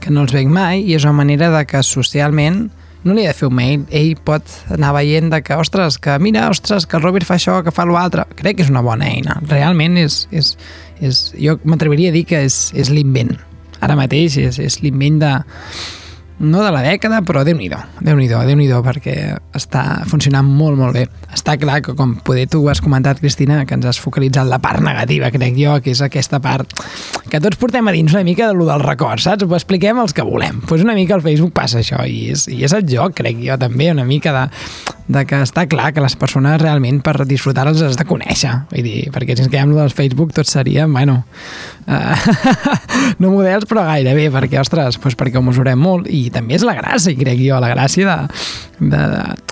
que no els veig mai i és una manera de que socialment no li he de fer un mail, ell pot anar veient de que, ostres, que mira, ostres, que el Robert fa això, que fa l'altre. Crec que és una bona eina. Realment és, és, és jo m'atreviria a dir que és, és l'invent. Ara mateix és, és l'invent de, no de la dècada, però Déu-n'hi-do, Déu-n'hi-do, déu nhi déu perquè està funcionant molt, molt bé. Està clar que, com poder tu has comentat, Cristina, que ens has focalitzat la part negativa, crec jo, que és aquesta part que tots portem a dins una mica de lo del record, saps? Ho expliquem els que volem. Doncs pues una mica al Facebook passa això, i és, i és el joc, crec jo, també, una mica de, de que està clar que les persones realment per disfrutar-les has de conèixer. Vull dir, perquè si ens quedem del Facebook tot seria, bueno, uh, no models, però gairebé, perquè, ostres, doncs perquè ho mesurem molt i també és la gràcia, crec jo, la gràcia de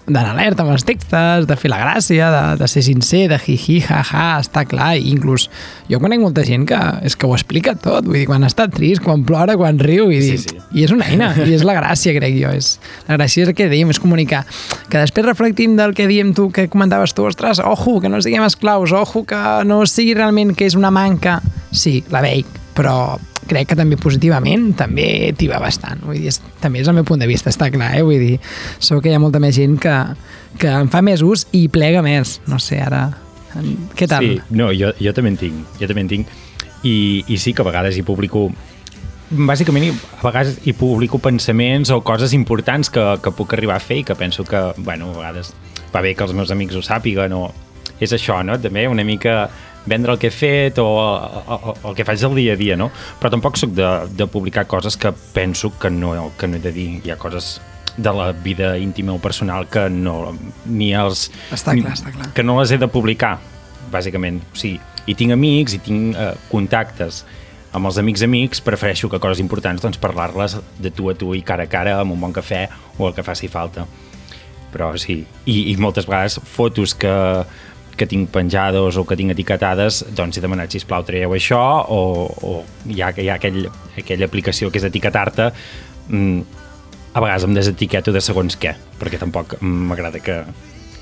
d'anar alerta amb els textos, de fer la gràcia, de, de ser sincer, de hi-hi, ha-ha, està clar, i inclús jo conec molta gent que és que ho explica tot, vull dir, quan està trist, quan plora, quan riu, i, Sí, sí, sí. i és una eina, i és la gràcia, crec jo, és, la gràcia és el que dèiem, és comunicar, que després reflectim del que diem tu, que comentaves tu, ostres, ojo, que no siguem esclaus, ojo, que no sigui realment que és una manca, sí, la veig, però crec que també positivament també t'hi va bastant. Vull dir, és, també és el meu punt de vista, està clar, eh? Vull dir, segur que hi ha molta més gent que, que en fa més ús i plega més. No sé, ara... Què tal? Sí, no, jo, jo també en tinc, jo també en tinc. I, I sí que a vegades hi publico bàsicament a vegades hi publico pensaments o coses importants que, que puc arribar a fer i que penso que, bueno, a vegades va bé que els meus amics ho sàpiguen o és això, no? També una mica vendre el que he fet o, o el que faig el dia a dia, no? Però tampoc sóc de, de publicar coses que penso que no, que no he de dir. Hi ha coses de la vida íntima o personal que no, ni els... Està ni- clar, està clar. Que no les he de publicar, bàsicament. O sigui, i tinc amics i tinc eh, contactes amb els amics amics, prefereixo que coses importants doncs parlar-les de tu a tu i cara a cara amb un bon cafè o el que faci falta. Però sí, i, i moltes vegades fotos que, que tinc penjades o que tinc etiquetades, doncs he demanat, sisplau, traieu això, o, o hi ha, hi ha aquell, aquella aplicació que és etiquetar-te, mm, a vegades em desetiqueto de segons què, perquè tampoc m'agrada que,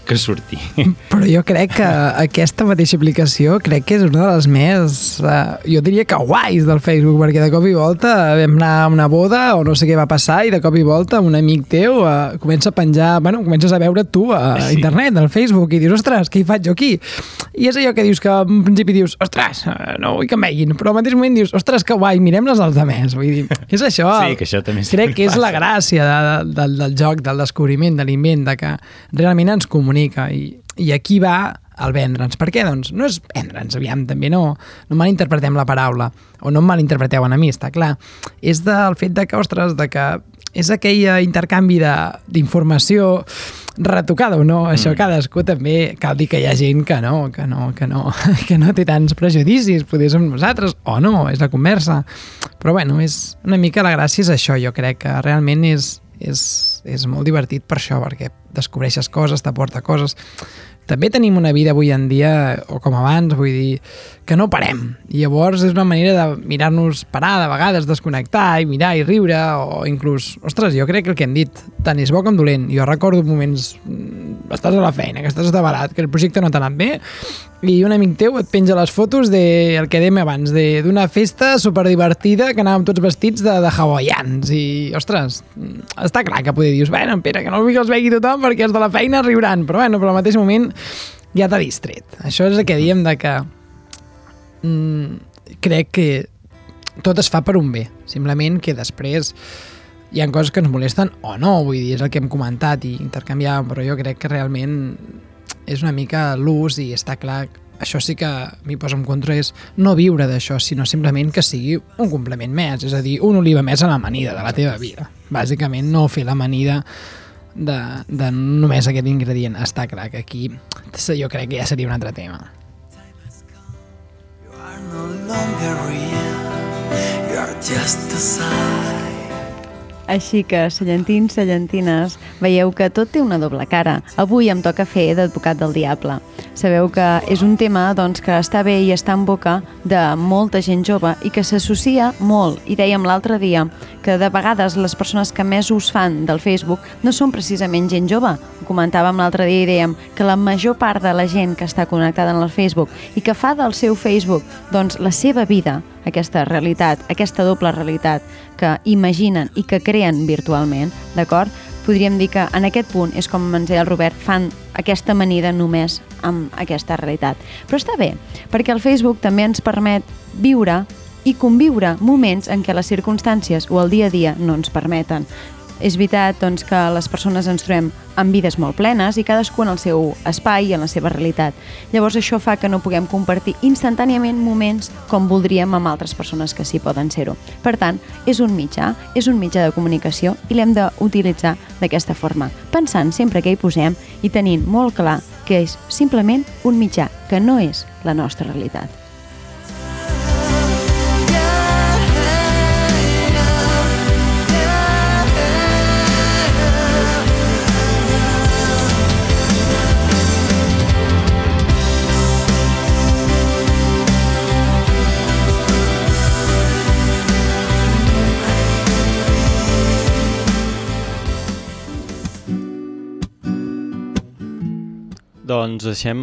que surti. Però jo crec que aquesta mateixa aplicació crec que és una de les més, uh, jo diria que guais del Facebook, perquè de cop i volta vam anar a una boda o no sé què va passar i de cop i volta un amic teu uh, comença a penjar, bueno, comences a veure tu a Sí. internet, al Facebook, i dius, ostres, què hi faig jo aquí? I és allò que dius que en principi dius, ostres, eh, no vull que em veguin, però al mateix moment dius, ostres, que guai, mirem-les als altres. Vull dir, és això. Sí, que això també Crec que és la passa. gràcia de, de, del, del joc, del descobriment, de l'invent, de que realment ens comunica i, i aquí va el vendre'ns. Per què? Doncs no és vendre'ns, aviam, també no, no malinterpretem la paraula, o no em malinterpreteu a mi, està clar. És del fet de que, ostres, de que és aquell eh, intercanvi de- d'informació retocada o no, això cadascú també cal dir que hi ha gent que no, que no, que no, que no té tants prejudicis, poder som nosaltres, o no, és la conversa. Però bueno, és una mica la gràcia és això, jo crec que realment és, és, és molt divertit per això, perquè descobreixes coses, t'aporta coses. També tenim una vida avui en dia, o com abans, vull dir, que no parem. I llavors és una manera de mirar-nos parar, de vegades desconnectar i mirar i riure, o inclús, ostres, jo crec que el que hem dit tant és bo com dolent. Jo recordo moments, mm, estàs a la feina, que estàs atabalat, que el projecte no t'ha anat bé, i un amic teu et penja les fotos de el que dèiem abans, d'una festa superdivertida que anàvem tots vestits de, de hawaians i, ostres, mm, està clar que poder dius, bueno, Pere, que no vull que els vegi tothom perquè els de la feina riuran, però bueno, però al mateix moment ja t'ha distret. Això és el que diem de que mm, crec que tot es fa per un bé, simplement que després hi ha coses que ens molesten o no, vull dir, és el que hem comentat i intercanviàvem, però jo crec que realment és una mica l'ús i està clar això sí que m'hi posa en contra és no viure d'això, sinó simplement que sigui un complement més, és a dir, un oliva més a l'amanida de la teva vida. Bàsicament no fer l'amanida de, de només aquest ingredient. Està clar que aquí jo crec que ja seria un altre tema. You are no longer real. You are just a sigh. Així que, cellentins, cellentines, veieu que tot té una doble cara. Avui em toca fer d'advocat del diable. Sabeu que és un tema doncs, que està bé i està en boca de molta gent jove i que s'associa molt. I dèiem l'altre dia que de vegades les persones que més us fan del Facebook no són precisament gent jove. Ho comentàvem l'altre dia i dèiem que la major part de la gent que està connectada en el Facebook i que fa del seu Facebook doncs, la seva vida, aquesta realitat, aquesta doble realitat que imaginen i que creen virtualment, d'acord? Podríem dir que en aquest punt és com ens deia el Robert, fan aquesta amanida només amb aquesta realitat. Però està bé, perquè el Facebook també ens permet viure i conviure moments en què les circumstàncies o el dia a dia no ens permeten. És veritat doncs, que les persones ens trobem amb vides molt plenes i cadascú en el seu espai i en la seva realitat. Llavors això fa que no puguem compartir instantàniament moments com voldríem amb altres persones que sí poden ser-ho. Per tant, és un mitjà, és un mitjà de comunicació i l'hem d'utilitzar d'aquesta forma, pensant sempre que hi posem i tenint molt clar que és simplement un mitjà, que no és la nostra realitat. Doncs deixem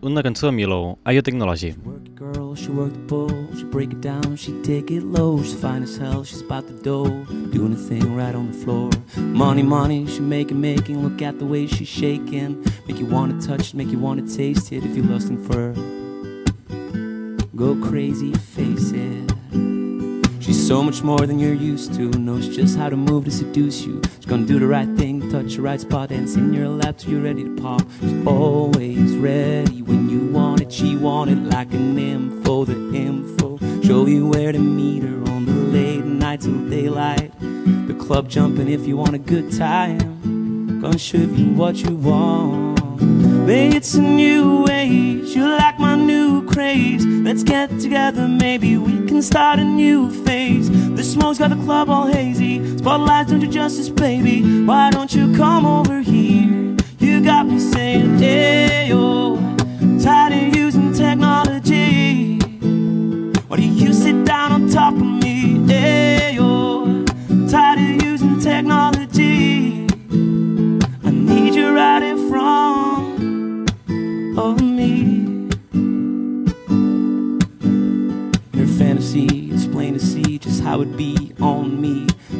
una cançó de Milo, IO Technology. It, girl, she work the bowl, she break it down, she take it low, she's fine as hell, she's about the dough, doing a thing right on the floor. Money, money, she make it, making, look at the way she's shaking, make you wanna touch make you wanna taste it if you're lusting for her. Go crazy, face it. She's so much more than you're used to, knows just how to move to seduce you. She's gonna do the right thing, touch the right spot, dance in your lap till you're ready to pop. She's always ready when you want it. She want it like an info, the info. Show you where to meet her on the late night till daylight. The club jumping if you want a good time. Gonna show you what you want. It's a new age. You like my new craze. Let's get together, maybe we can start a new phase. The smoke's got the club all hazy. Spotlights don't do justice, baby. Why don't you come over here? You got me saying, hey, yo. Tired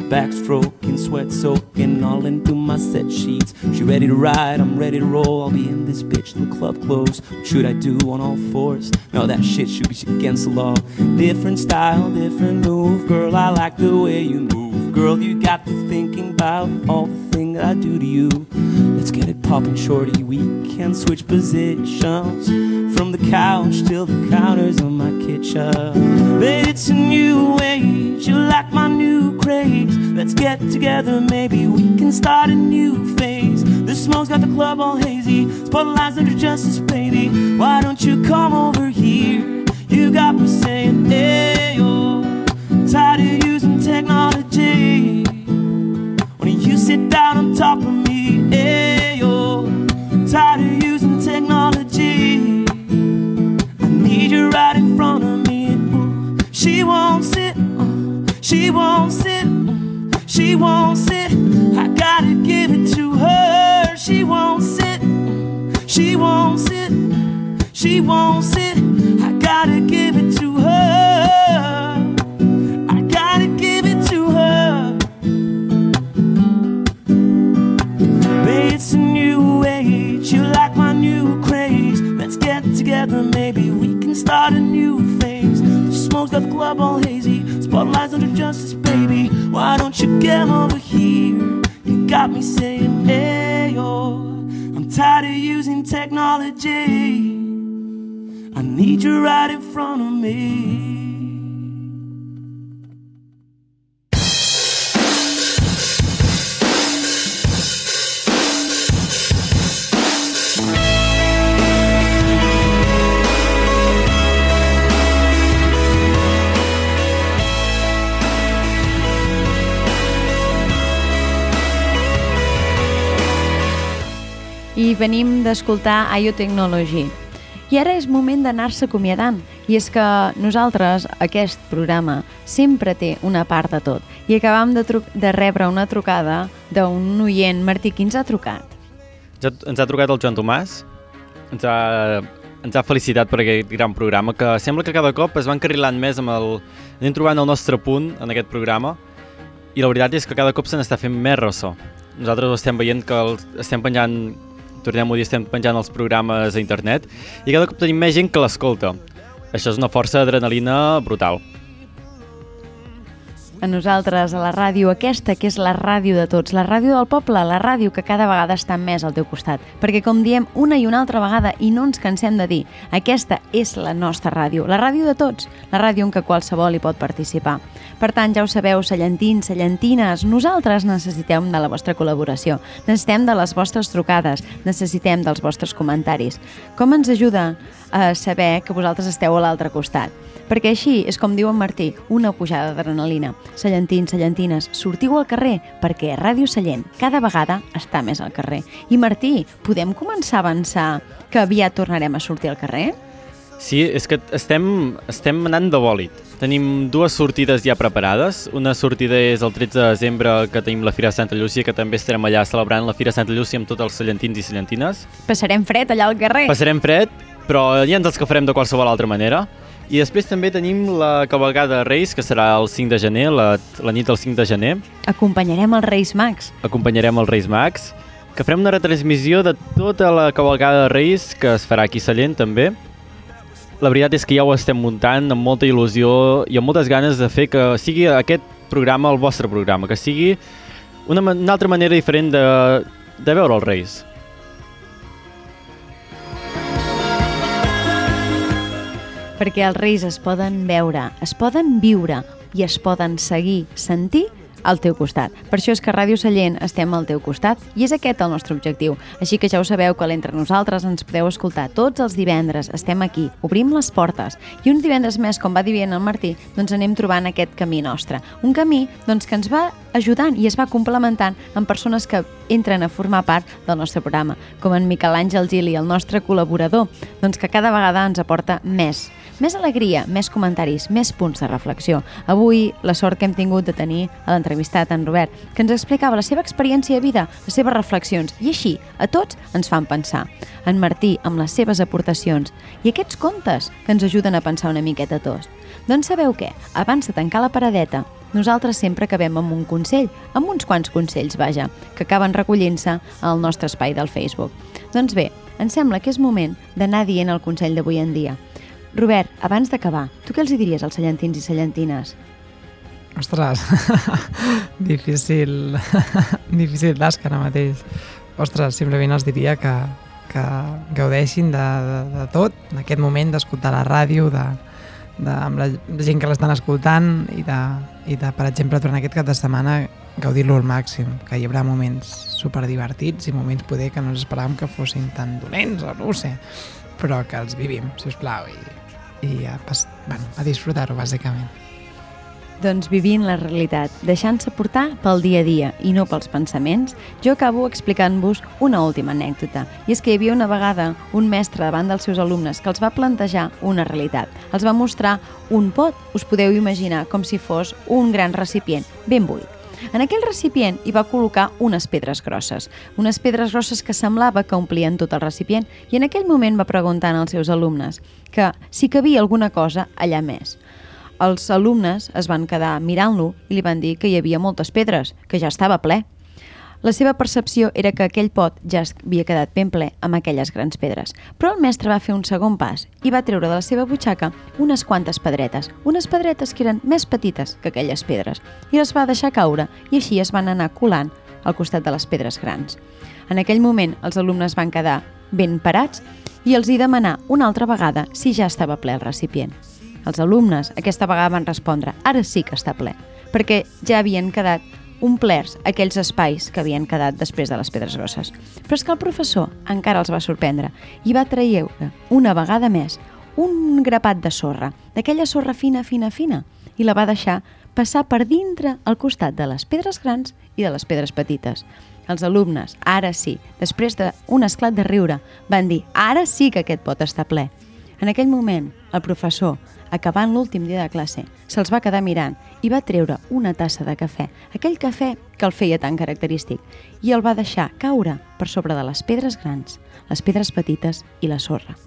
Backstroking, sweat soaking, all into my set sheets. She ready to ride, I'm ready to roll. I'll be in this bitch till the club close. What should I do on all fours? No, that shit should be against the law. Different style, different move, girl. I like the way you move, girl. You got me thinking about all the things I do to you. Let's get it poppin', shorty. We can switch positions from the couch till the counters on my kitchen. But it's a new age. You like my new craze. Let's get together, maybe we can start a new phase. The smoke's got the club all hazy. Spotlights under justice, baby. Why don't you come over here? You got me saying, hey, yo. Tired of using technology. When you sit down on top of me, hey, yo. Tired She won't sit, uh, she won't sit, uh, she won't sit. I gotta give it to her. She won't sit, uh, she won't sit, she won't sit. I gotta give it to her. I gotta give it to her. Babe, it's a new age. You like my new craze. Let's get together, maybe we can start a new got the club all hazy. Spotlights under justice, baby. Why don't you get over here? You got me saying, hey, yo. I'm tired of using technology. I need you right in front of me. Venim d'escoltar IO Technology. I ara és moment d'anar-se acomiadant. I és que nosaltres, aquest programa, sempre té una part de tot. I acabam de, de rebre una trucada d'un oient. Martí, qui ens ha trucat? Ens ha, ens ha trucat el Joan Tomàs, ens ha, ens ha felicitat per aquest gran programa, que sembla que cada cop es va encarrilant més amb el... anem trobant el nostre punt en aquest programa, i la veritat és que cada cop se n'està fent més ressò. Nosaltres estem veient que el, estem penjant, tornem a dir, estem penjant els programes a internet, i cada cop tenim més gent que l'escolta. Això és una força d'adrenalina brutal. A nosaltres, a la ràdio, aquesta que és la ràdio de tots, la ràdio del poble, la ràdio que cada vegada està més al teu costat. Perquè com diem una i una altra vegada i no ens cansem de dir, aquesta és la nostra ràdio, la ràdio de tots, la ràdio en què qualsevol hi pot participar. Per tant, ja ho sabeu, cellentins, cellentines, nosaltres necessitem de la vostra col·laboració, necessitem de les vostres trucades, necessitem dels vostres comentaris. Com ens ajuda a saber que vosaltres esteu a l'altre costat? Perquè així és com diu en Martí, una pujada d'adrenalina. Cellentins, cellentines, sortiu al carrer perquè Ràdio Cellent cada vegada està més al carrer. I Martí, podem començar a avançar que aviat tornarem a sortir al carrer? Sí, és que estem, estem anant de bòlit. Tenim dues sortides ja preparades. Una sortida és el 13 de desembre que tenim la Fira Santa Llúcia, que també estarem allà celebrant la Fira Santa Llúcia amb tots els cellentins i cellentines. Passarem fred allà al carrer. Passarem fred, però ja ens els que farem de qualsevol altra manera. I després també tenim la cavalgada de Reis, que serà el 5 de gener, la, la nit del 5 de gener. Acompanyarem els Reis Mags. Acompanyarem els Reis Mags, que farem una retransmissió de tota la cavalgada de Reis, que es farà aquí a Sallent també. La veritat és que ja ho estem muntant amb molta il·lusió i amb moltes ganes de fer que sigui aquest programa el vostre programa, que sigui una, una altra manera diferent de, de veure els Reis. Perquè els reis es poden veure, es poden viure i es poden seguir, sentir al teu costat. Per això és que Ràdio Sallent estem al teu costat i és aquest el nostre objectiu. Així que ja ho sabeu que l'Entre Nosaltres ens podeu escoltar tots els divendres. Estem aquí, obrim les portes i uns divendres més, com va dir bien el Martí, doncs anem trobant aquest camí nostre. Un camí doncs, que ens va ajudant i es va complementant amb persones que entren a formar part del nostre programa, com en Miquel Àngel Gili, el nostre col·laborador, doncs que cada vegada ens aporta més. Més alegria, més comentaris, més punts de reflexió. Avui, la sort que hem tingut de tenir a l'entrevistat en Robert, que ens explicava la seva experiència de vida, les seves reflexions, i així, a tots ens fan pensar. En Martí, amb les seves aportacions, i aquests contes que ens ajuden a pensar una miqueta tots. Doncs sabeu què? Abans de tancar la paradeta, nosaltres sempre acabem amb un consell, amb uns quants consells, vaja, que acaben recollint-se al nostre espai del Facebook. Doncs bé, em sembla que és moment d'anar dient el consell d'avui en dia. Robert, abans d'acabar, tu què els hi diries als cellentins i cellentines? Ostres, difícil, difícil tasca ara mateix. Ostres, simplement els diria que, que gaudeixin de, de, de tot, d'aquest moment d'escoltar la ràdio, de, de, amb la gent que l'estan escoltant i de, i de, per exemple, durant aquest cap de setmana gaudir-lo al màxim, que hi haurà moments superdivertits i moments poder que no ens esperàvem que fossin tan dolents o no ho sé, però que els vivim, si us plau, i, i a, bueno, a disfrutar-ho, bàsicament. Doncs vivint la realitat, deixant-se portar pel dia a dia i no pels pensaments, jo acabo explicant-vos una última anècdota. I és que hi havia una vegada un mestre davant dels seus alumnes que els va plantejar una realitat. Els va mostrar un pot, us podeu imaginar com si fos un gran recipient, ben buit. En aquell recipient hi va col·locar unes pedres grosses, unes pedres grosses que semblava que omplien tot el recipient i en aquell moment va preguntar als seus alumnes que si cabia alguna cosa allà més. Els alumnes es van quedar mirant-lo i li van dir que hi havia moltes pedres, que ja estava ple. La seva percepció era que aquell pot ja havia quedat ben ple amb aquelles grans pedres. Però el mestre va fer un segon pas i va treure de la seva butxaca unes quantes pedretes, unes pedretes que eren més petites que aquelles pedres, i les va deixar caure i així es van anar colant al costat de les pedres grans. En aquell moment els alumnes van quedar ben parats i els hi demanà una altra vegada si ja estava ple el recipient. Els alumnes aquesta vegada van respondre ara sí que està ple, perquè ja havien quedat omplerts aquells espais que havien quedat després de les pedres grosses. Però és que el professor encara els va sorprendre i va traieure una vegada més un grapat de sorra, d'aquella sorra fina, fina, fina, i la va deixar passar per dintre al costat de les pedres grans i de les pedres petites. Els alumnes, ara sí, després d'un esclat de riure, van dir ara sí que aquest pot estar ple. En aquell moment, el professor, acabant l'últim dia de classe, se'ls va quedar mirant i va treure una tassa de cafè, aquell cafè que el feia tan característic, i el va deixar caure per sobre de les pedres grans, les pedres petites i la sorra.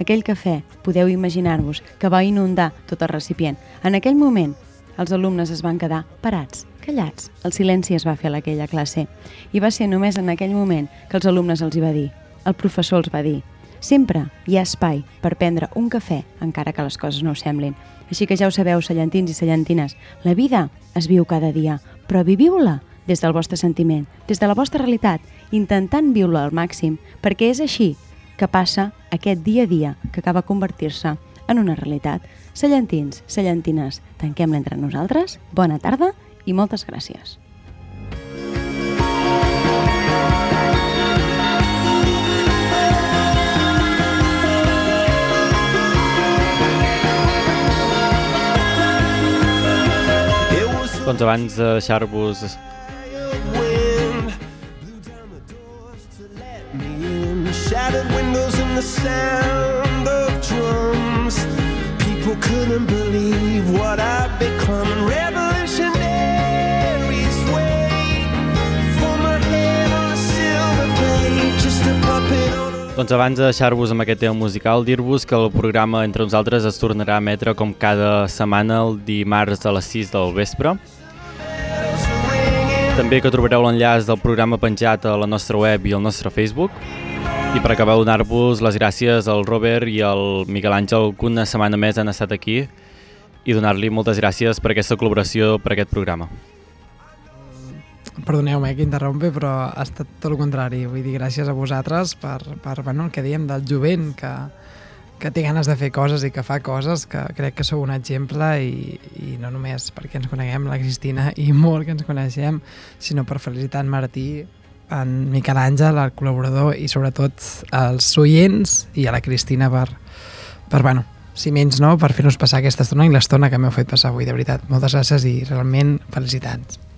Aquell cafè, podeu imaginar-vos, que va inundar tot el recipient. En aquell moment, els alumnes es van quedar parats, callats. El silenci es va fer a aquella classe. I va ser només en aquell moment que els alumnes els hi va dir, el professor els va dir, sempre hi ha espai per prendre un cafè, encara que les coses no ho semblin. Així que ja ho sabeu, cellentins i cellentines, la vida es viu cada dia, però viviu-la des del vostre sentiment, des de la vostra realitat, intentant viure-la al màxim, perquè és així que passa aquest dia a dia que acaba convertir-se en una realitat. Cellentins, cellentines, tanquem-la entre nosaltres, bona tarda i moltes gràcies. Doncs abans de deixar-vos. Shattered windows and the sound of drums. People couldn't believe what I'd become. Doncs abans de deixar-vos amb aquest tema musical, dir-vos que el programa Entre nosaltres es tornarà a emetre com cada setmana el dimarts a les 6 del vespre. També que trobareu l'enllaç del programa penjat a la nostra web i al nostre Facebook. I per acabar, donar-vos les gràcies al Robert i al Miquel Àngel que una setmana més han estat aquí i donar-li moltes gràcies per aquesta col·laboració per aquest programa. Perdoneu-me que interrompi, però ha estat tot el contrari. Vull dir, gràcies a vosaltres per, per bueno, el que dèiem del jovent, que, que té ganes de fer coses i que fa coses, que crec que sou un exemple i, i no només perquè ens coneguem, la Cristina, i molt que ens coneixem, sinó per felicitar en Martí, en Miquel Àngel, el col·laborador, i sobretot als oients i a la Cristina per, per bueno, si menys no, per fer-nos passar aquesta estona i l'estona que m'heu fet passar avui, de veritat. Moltes gràcies i realment felicitats.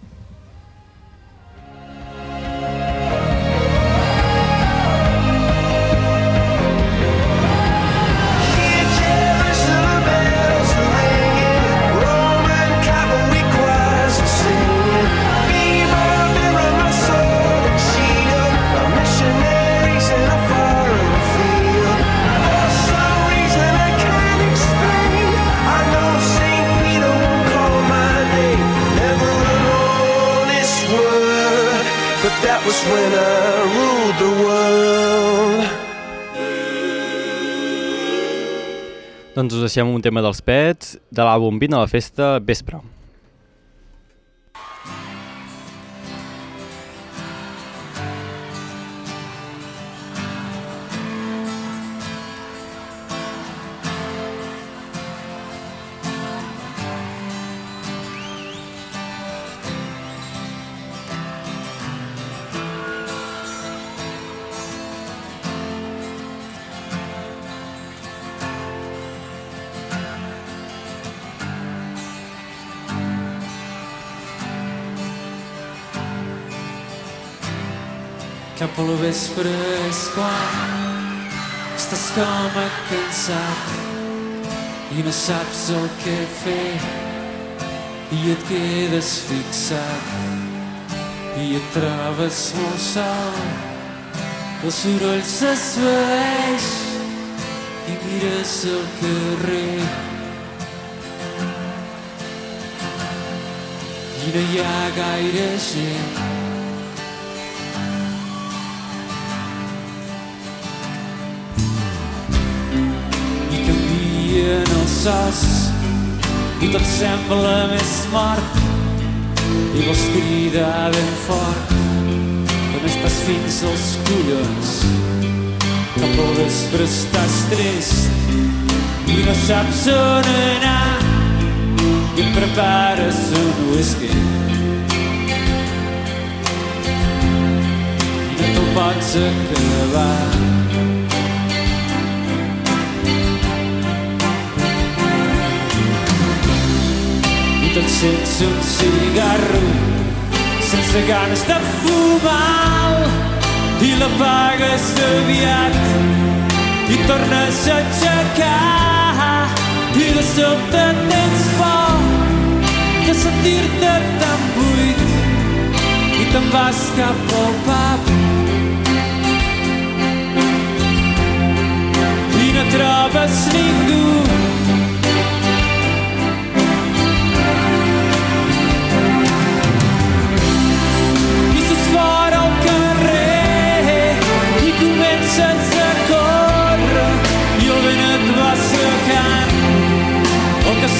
Doncs us deixem un tema dels pets, de l'àlbum Vine a la festa, Vespre. Cap al vespre és quan estàs com a cansat i no saps el que fer i et quedes fixat i et trobes molt sol el soroll s'esvaeix i mires el carrer. I no hi ha gaire gent sos i tot sembla més mort i vols cridar ben fort que n'estàs fins als collons cap al vespre estàs trist i no saps on anar i et prepares un whisky. I no te'l pots acabar sense un cigarro sense ganes de fumar. I l'apagues aviat i tornes a aixecar. I de sobte tens por de sentir-te tan buit i te'n vas cap al pub. I no trobes ningú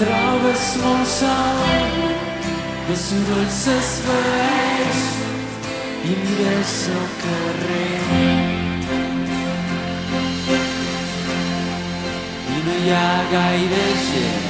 trobes molt sol el soroll s'esvaeix i mires al carrer i no hi ha gaire gent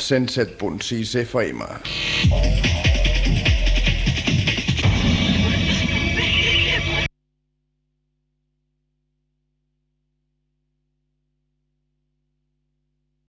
107.6 FM.